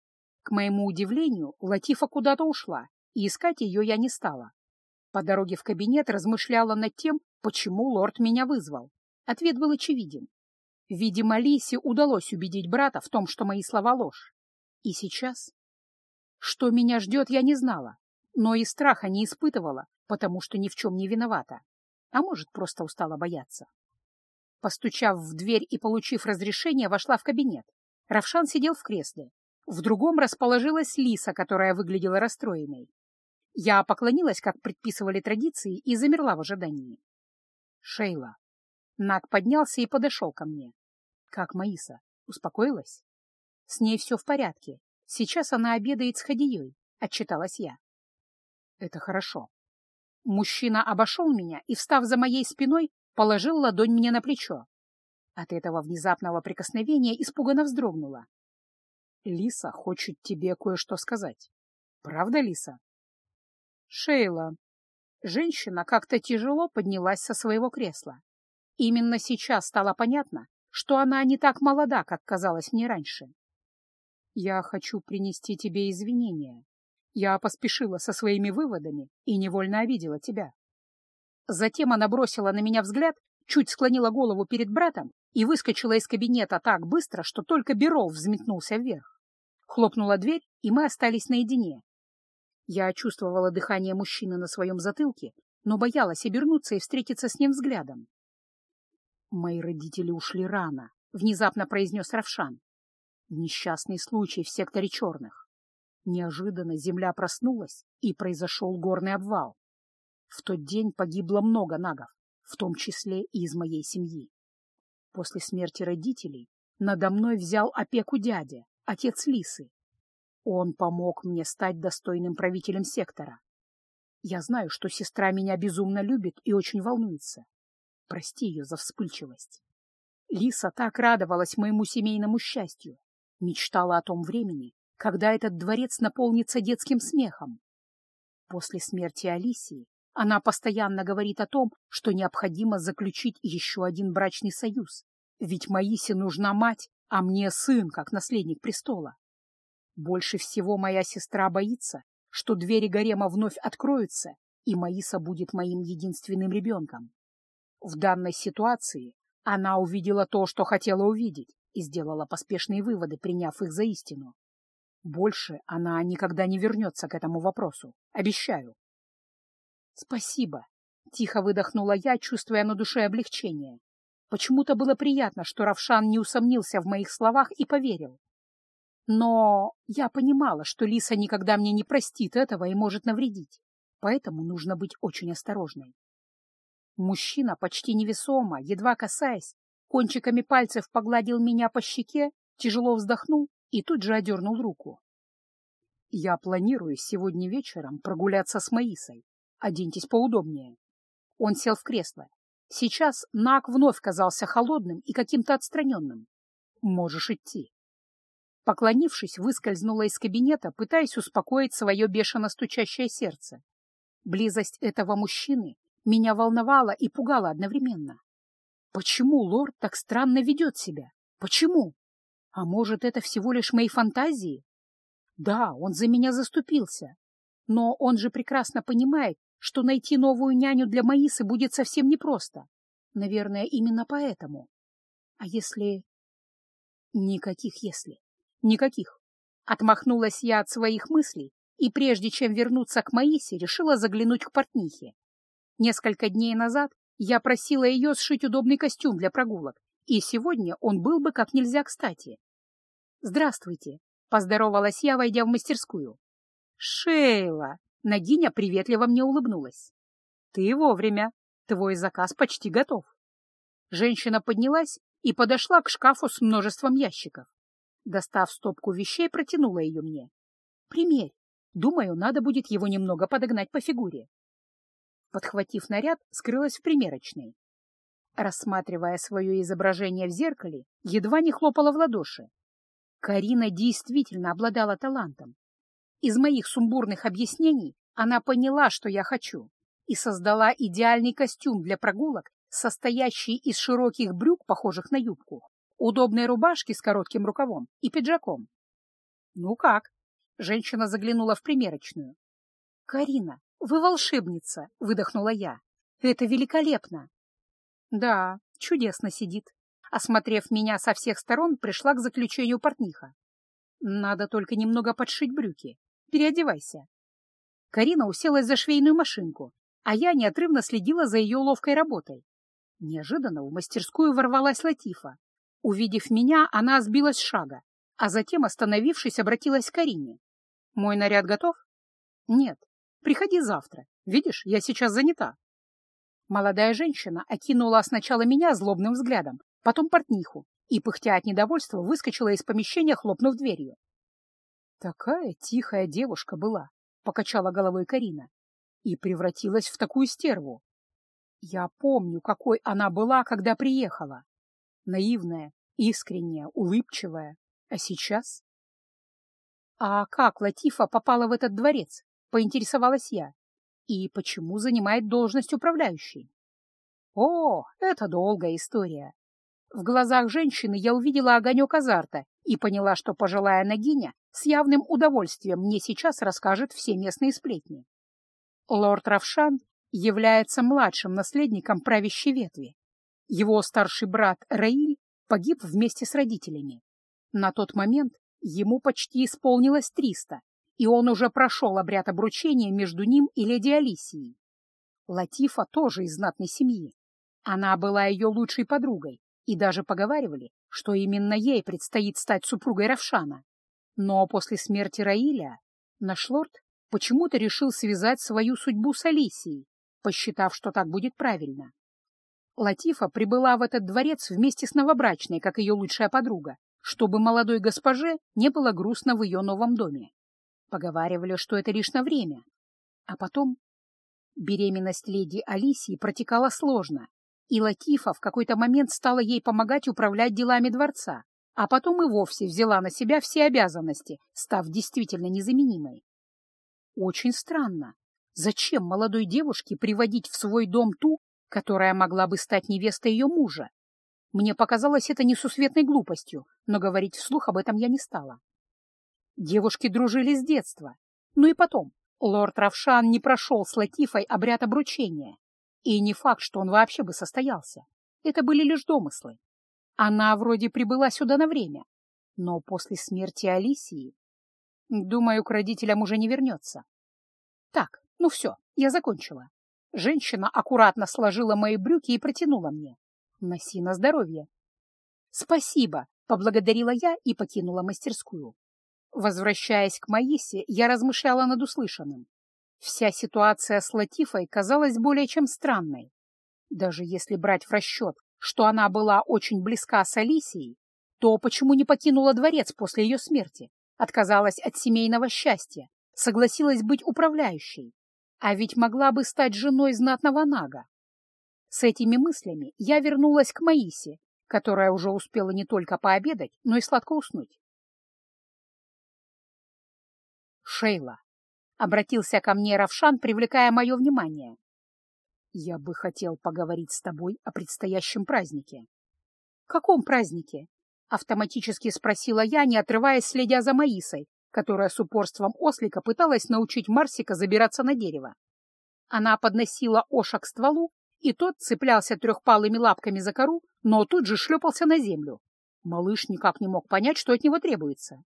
К моему удивлению, Латифа куда-то ушла, и искать ее я не стала. По дороге в кабинет размышляла над тем, почему лорд меня вызвал. Ответ был очевиден. Видимо, Лисе удалось убедить брата в том, что мои слова ложь. И сейчас? Что меня ждет, я не знала, но и страха не испытывала, потому что ни в чем не виновата. А может, просто устала бояться. Постучав в дверь и получив разрешение, вошла в кабинет. Равшан сидел в кресле. В другом расположилась Лиса, которая выглядела расстроенной. Я поклонилась, как предписывали традиции, и замерла в ожидании. «Шейла». Нак поднялся и подошел ко мне. «Как Маиса? Успокоилась?» «С ней все в порядке. Сейчас она обедает с Хадией», — отчиталась я. «Это хорошо». Мужчина обошел меня и, встав за моей спиной, положил ладонь мне на плечо. От этого внезапного прикосновения испуганно вздрогнула. «Лиса хочет тебе кое-что сказать. Правда, Лиса?» «Шейла». Женщина как-то тяжело поднялась со своего кресла. Именно сейчас стало понятно, что она не так молода, как казалось мне раньше. «Я хочу принести тебе извинения. Я поспешила со своими выводами и невольно обидела тебя. Затем она бросила на меня взгляд, чуть склонила голову перед братом и выскочила из кабинета так быстро, что только Берол взметнулся вверх. Хлопнула дверь, и мы остались наедине. Я чувствовала дыхание мужчины на своем затылке, но боялась обернуться и встретиться с ним взглядом. «Мои родители ушли рано», — внезапно произнес Равшан. «Несчастный случай в секторе черных. Неожиданно земля проснулась, и произошел горный обвал. В тот день погибло много нагов, в том числе и из моей семьи. После смерти родителей надо мной взял опеку дядя, отец Лисы. Он помог мне стать достойным правителем сектора. Я знаю, что сестра меня безумно любит и очень волнуется. Прости ее за вспыльчивость. Лиса так радовалась моему семейному счастью, мечтала о том времени, когда этот дворец наполнится детским смехом. После смерти Алисии она постоянно говорит о том, что необходимо заключить еще один брачный союз, ведь Маисе нужна мать, а мне сын, как наследник престола. Больше всего моя сестра боится, что двери гарема вновь откроются, и Маиса будет моим единственным ребенком. В данной ситуации она увидела то, что хотела увидеть, и сделала поспешные выводы, приняв их за истину. Больше она никогда не вернется к этому вопросу, обещаю. «Спасибо», — тихо выдохнула я, чувствуя на душе облегчение. Почему-то было приятно, что Равшан не усомнился в моих словах и поверил. Но я понимала, что Лиса никогда мне не простит этого и может навредить, поэтому нужно быть очень осторожной. Мужчина, почти невесомо, едва касаясь, кончиками пальцев погладил меня по щеке, тяжело вздохнул и тут же одернул руку. «Я планирую сегодня вечером прогуляться с Маисой. Оденьтесь поудобнее». Он сел в кресло. Сейчас Нак вновь казался холодным и каким-то отстраненным. «Можешь идти». Поклонившись, выскользнула из кабинета, пытаясь успокоить свое бешено стучащее сердце. Близость этого мужчины меня волновала и пугала одновременно. Почему лорд так странно ведет себя? Почему? А может, это всего лишь мои фантазии? Да, он за меня заступился. Но он же прекрасно понимает, что найти новую няню для Маисы будет совсем непросто. Наверное, именно поэтому. А если... Никаких «если». Никаких. Отмахнулась я от своих мыслей и, прежде чем вернуться к Маисе, решила заглянуть к портнихе. Несколько дней назад я просила ее сшить удобный костюм для прогулок, и сегодня он был бы как нельзя кстати. «Здравствуйте», — поздоровалась я, войдя в мастерскую. «Шейла!» — Нагиня приветливо мне улыбнулась. «Ты вовремя. Твой заказ почти готов». Женщина поднялась и подошла к шкафу с множеством ящиков. Достав стопку вещей, протянула ее мне. «Примерь. Думаю, надо будет его немного подогнать по фигуре». Подхватив наряд, скрылась в примерочной. Рассматривая свое изображение в зеркале, едва не хлопала в ладоши. Карина действительно обладала талантом. Из моих сумбурных объяснений она поняла, что я хочу, и создала идеальный костюм для прогулок, состоящий из широких брюк, похожих на юбку, удобной рубашки с коротким рукавом и пиджаком. «Ну как?» — женщина заглянула в примерочную. «Карина, вы волшебница!» — выдохнула я. «Это великолепно!» «Да, чудесно сидит». Осмотрев меня со всех сторон, пришла к заключению портниха. «Надо только немного подшить брюки. Переодевайся». Карина уселась за швейную машинку, а я неотрывно следила за ее ловкой работой. Неожиданно в мастерскую ворвалась Латифа, Увидев меня, она сбилась с шага, а затем, остановившись, обратилась к Карине. «Мой наряд готов?» «Нет. Приходи завтра. Видишь, я сейчас занята». Молодая женщина окинула сначала меня злобным взглядом, потом портниху, и, пыхтя от недовольства, выскочила из помещения, хлопнув дверью. «Такая тихая девушка была», — покачала головой Карина, и превратилась в такую стерву. Я помню, какой она была, когда приехала наивная, искренняя, улыбчивая. А сейчас? А как Латифа попала в этот дворец? Поинтересовалась я. И почему занимает должность управляющей? О, это долгая история. В глазах женщины я увидела огонек азарта и поняла, что пожилая Нагиня с явным удовольствием мне сейчас расскажет все местные сплетни. Лорд Равшан является младшим наследником правящей ветви. Его старший брат Раиль погиб вместе с родителями. На тот момент ему почти исполнилось триста, и он уже прошел обряд обручения между ним и леди Алисией. Латифа тоже из знатной семьи. Она была ее лучшей подругой, и даже поговаривали, что именно ей предстоит стать супругой Равшана. Но после смерти Раиля наш лорд почему-то решил связать свою судьбу с Алисией, посчитав, что так будет правильно. Латифа прибыла в этот дворец вместе с новобрачной, как ее лучшая подруга, чтобы молодой госпоже не было грустно в ее новом доме. Поговаривали, что это лишь на время. А потом беременность леди Алисии протекала сложно, И Латифа в какой-то момент стала ей помогать управлять делами дворца, а потом и вовсе взяла на себя все обязанности, став действительно незаменимой. Очень странно. Зачем молодой девушке приводить в свой дом ту, которая могла бы стать невестой ее мужа? Мне показалось это несусветной глупостью, но говорить вслух об этом я не стала. Девушки дружили с детства. Ну и потом, лорд Равшан не прошел с Латифой обряд обручения. И не факт, что он вообще бы состоялся. Это были лишь домыслы. Она вроде прибыла сюда на время, но после смерти Алисии, думаю, к родителям уже не вернется. Так, ну все, я закончила. Женщина аккуратно сложила мои брюки и протянула мне. Носи на здоровье. Спасибо, поблагодарила я и покинула мастерскую. Возвращаясь к Маисе, я размышляла над услышанным. Вся ситуация с Латифой казалась более чем странной. Даже если брать в расчет, что она была очень близка с Алисией, то почему не покинула дворец после ее смерти, отказалась от семейного счастья, согласилась быть управляющей, а ведь могла бы стать женой знатного нага. С этими мыслями я вернулась к Маисе, которая уже успела не только пообедать, но и сладко уснуть. «Шейла», — обратился ко мне Равшан, привлекая мое внимание. «Я бы хотел поговорить с тобой о предстоящем празднике». «Каком празднике?» — автоматически спросила я, не отрываясь, следя за Маисой, которая с упорством ослика пыталась научить Марсика забираться на дерево. Она подносила Оша к стволу, и тот цеплялся трехпалыми лапками за кору, но тут же шлепался на землю. Малыш никак не мог понять, что от него требуется.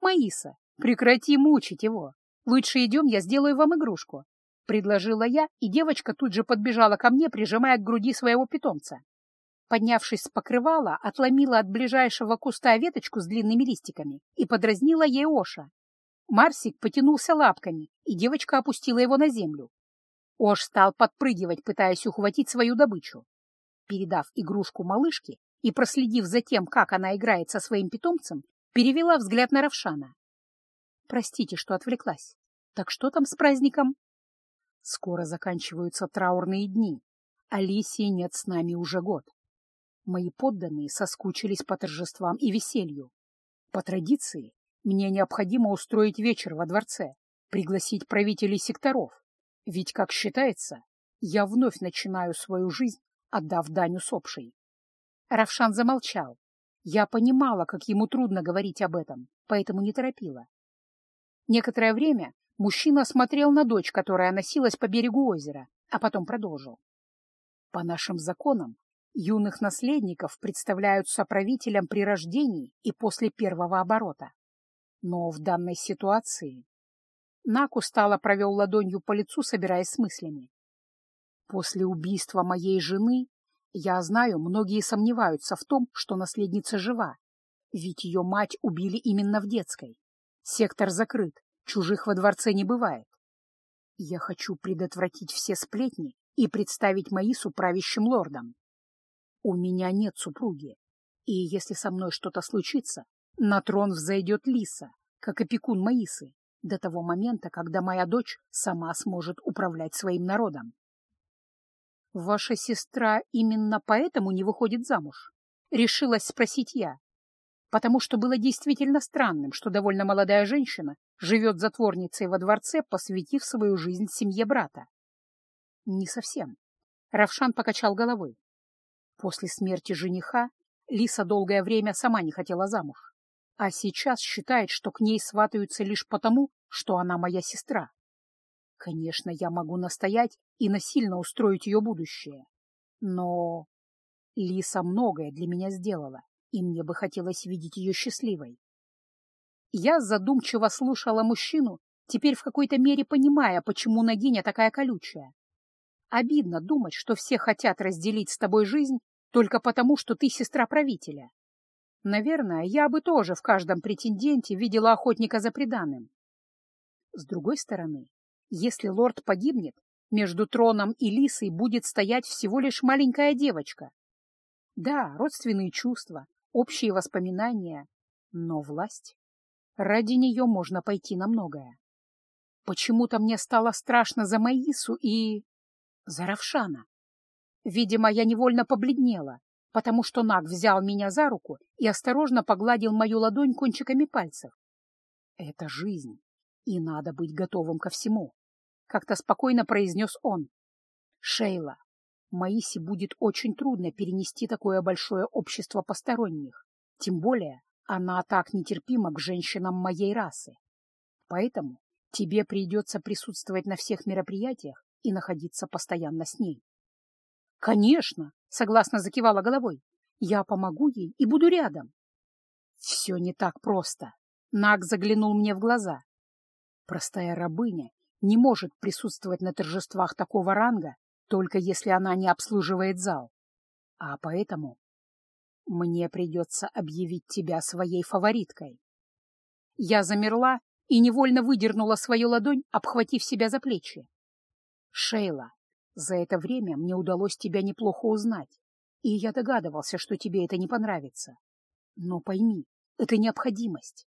«Маиса, прекрати мучить его. Лучше идем, я сделаю вам игрушку», — предложила я, и девочка тут же подбежала ко мне, прижимая к груди своего питомца. Поднявшись с покрывала, отломила от ближайшего куста веточку с длинными листиками и подразнила ей Оша. Марсик потянулся лапками, и девочка опустила его на землю. Ош стал подпрыгивать, пытаясь ухватить свою добычу. Передав игрушку малышке и проследив за тем, как она играет со своим питомцем, перевела взгляд на Равшана. «Простите, что отвлеклась. Так что там с праздником?» «Скоро заканчиваются траурные дни. Алисии нет с нами уже год. Мои подданные соскучились по торжествам и веселью. По традиции, мне необходимо устроить вечер во дворце, пригласить правителей секторов. Ведь, как считается, я вновь начинаю свою жизнь, отдав дань усопшей. Равшан замолчал. Я понимала, как ему трудно говорить об этом, поэтому не торопила. Некоторое время мужчина смотрел на дочь, которая носилась по берегу озера, а потом продолжил. По нашим законам, юных наследников представляют соправителям при рождении и после первого оборота. Но в данной ситуации... Нак устало провел ладонью по лицу, собираясь с мыслями. После убийства моей жены, я знаю, многие сомневаются в том, что наследница жива, ведь ее мать убили именно в детской. Сектор закрыт, чужих во дворце не бывает. Я хочу предотвратить все сплетни и представить Маису правящим лордом. У меня нет супруги, и если со мной что-то случится, на трон взойдет Лиса, как опекун Маисы, до того момента, когда моя дочь сама сможет управлять своим народом. «Ваша сестра именно поэтому не выходит замуж?» — решилась спросить я, потому что было действительно странным, что довольно молодая женщина живет затворницей во дворце, посвятив свою жизнь семье брата. «Не совсем». Равшан покачал головой. После смерти жениха Лиса долгое время сама не хотела замуж, а сейчас считает, что к ней сватаются лишь потому, что она моя сестра. Конечно, я могу настоять и насильно устроить ее будущее, но Лиса многое для меня сделала, и мне бы хотелось видеть ее счастливой. Я задумчиво слушала мужчину, теперь в какой-то мере понимая, почему Нагиня такая колючая. Обидно думать, что все хотят разделить с тобой жизнь только потому, что ты сестра правителя. Наверное, я бы тоже в каждом претенденте видела охотника за преданным. С другой стороны, если лорд погибнет, между троном и Лисой будет стоять всего лишь маленькая девочка. Да, родственные чувства, общие воспоминания, но власть. Ради нее можно пойти на многое. Почему-то мне стало страшно за Маису и... за Равшана. Видимо, я невольно побледнела, потому что Наг взял меня за руку и осторожно погладил мою ладонь кончиками пальцев. Это жизнь, и надо быть готовым ко всему, — как-то спокойно произнес он. Шейла, Маисе будет очень трудно перенести такое большое общество посторонних, тем более она так нетерпима к женщинам моей расы. Поэтому тебе придется присутствовать на всех мероприятиях и находиться постоянно с ней. «Конечно!» — согласно закивала головой. «Я помогу ей и буду рядом». «Все не так просто», — Наг заглянул мне в глаза. «Простая рабыня не может присутствовать на торжествах такого ранга, только если она не обслуживает зал. А поэтому мне придется объявить тебя своей фавориткой». Я замерла и невольно выдернула свою ладонь, обхватив себя за плечи. «Шейла, за это время мне удалось тебя неплохо узнать, и я догадывался, что тебе это не понравится. Но пойми, это необходимость.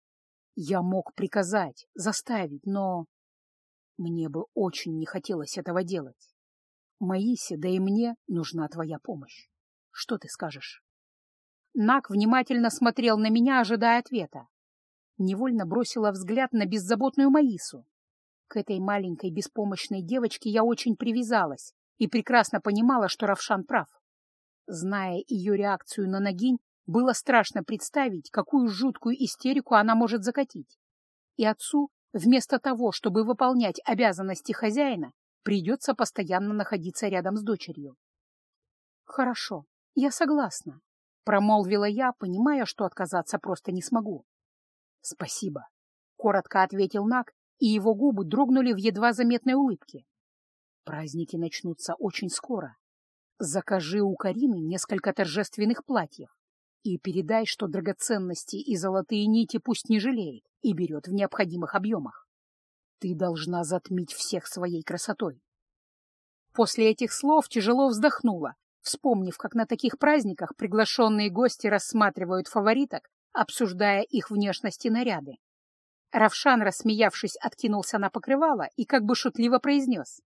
Я мог приказать, заставить, но... Мне бы очень не хотелось этого делать. Маисе, да и мне нужна твоя помощь. Что ты скажешь? Нак внимательно смотрел на меня, ожидая ответа. Невольно бросила взгляд на беззаботную Маису. К этой маленькой беспомощной девочке я очень привязалась и прекрасно понимала, что Равшан прав. Зная ее реакцию на Нагинь, было страшно представить, какую жуткую истерику она может закатить. И отцу, вместо того, чтобы выполнять обязанности хозяина, придется постоянно находиться рядом с дочерью. «Хорошо, я согласна», — промолвила я, понимая, что отказаться просто не смогу. «Спасибо», — коротко ответил Нак и его губы дрогнули в едва заметной улыбке. Праздники начнутся очень скоро. Закажи у Карины несколько торжественных платьев и передай, что драгоценности и золотые нити пусть не жалеет и берет в необходимых объемах. Ты должна затмить всех своей красотой. После этих слов тяжело вздохнула, вспомнив, как на таких праздниках приглашенные гости рассматривают фавориток, обсуждая их внешность и наряды. Равшан, рассмеявшись, откинулся на покрывало и как бы шутливо произнес.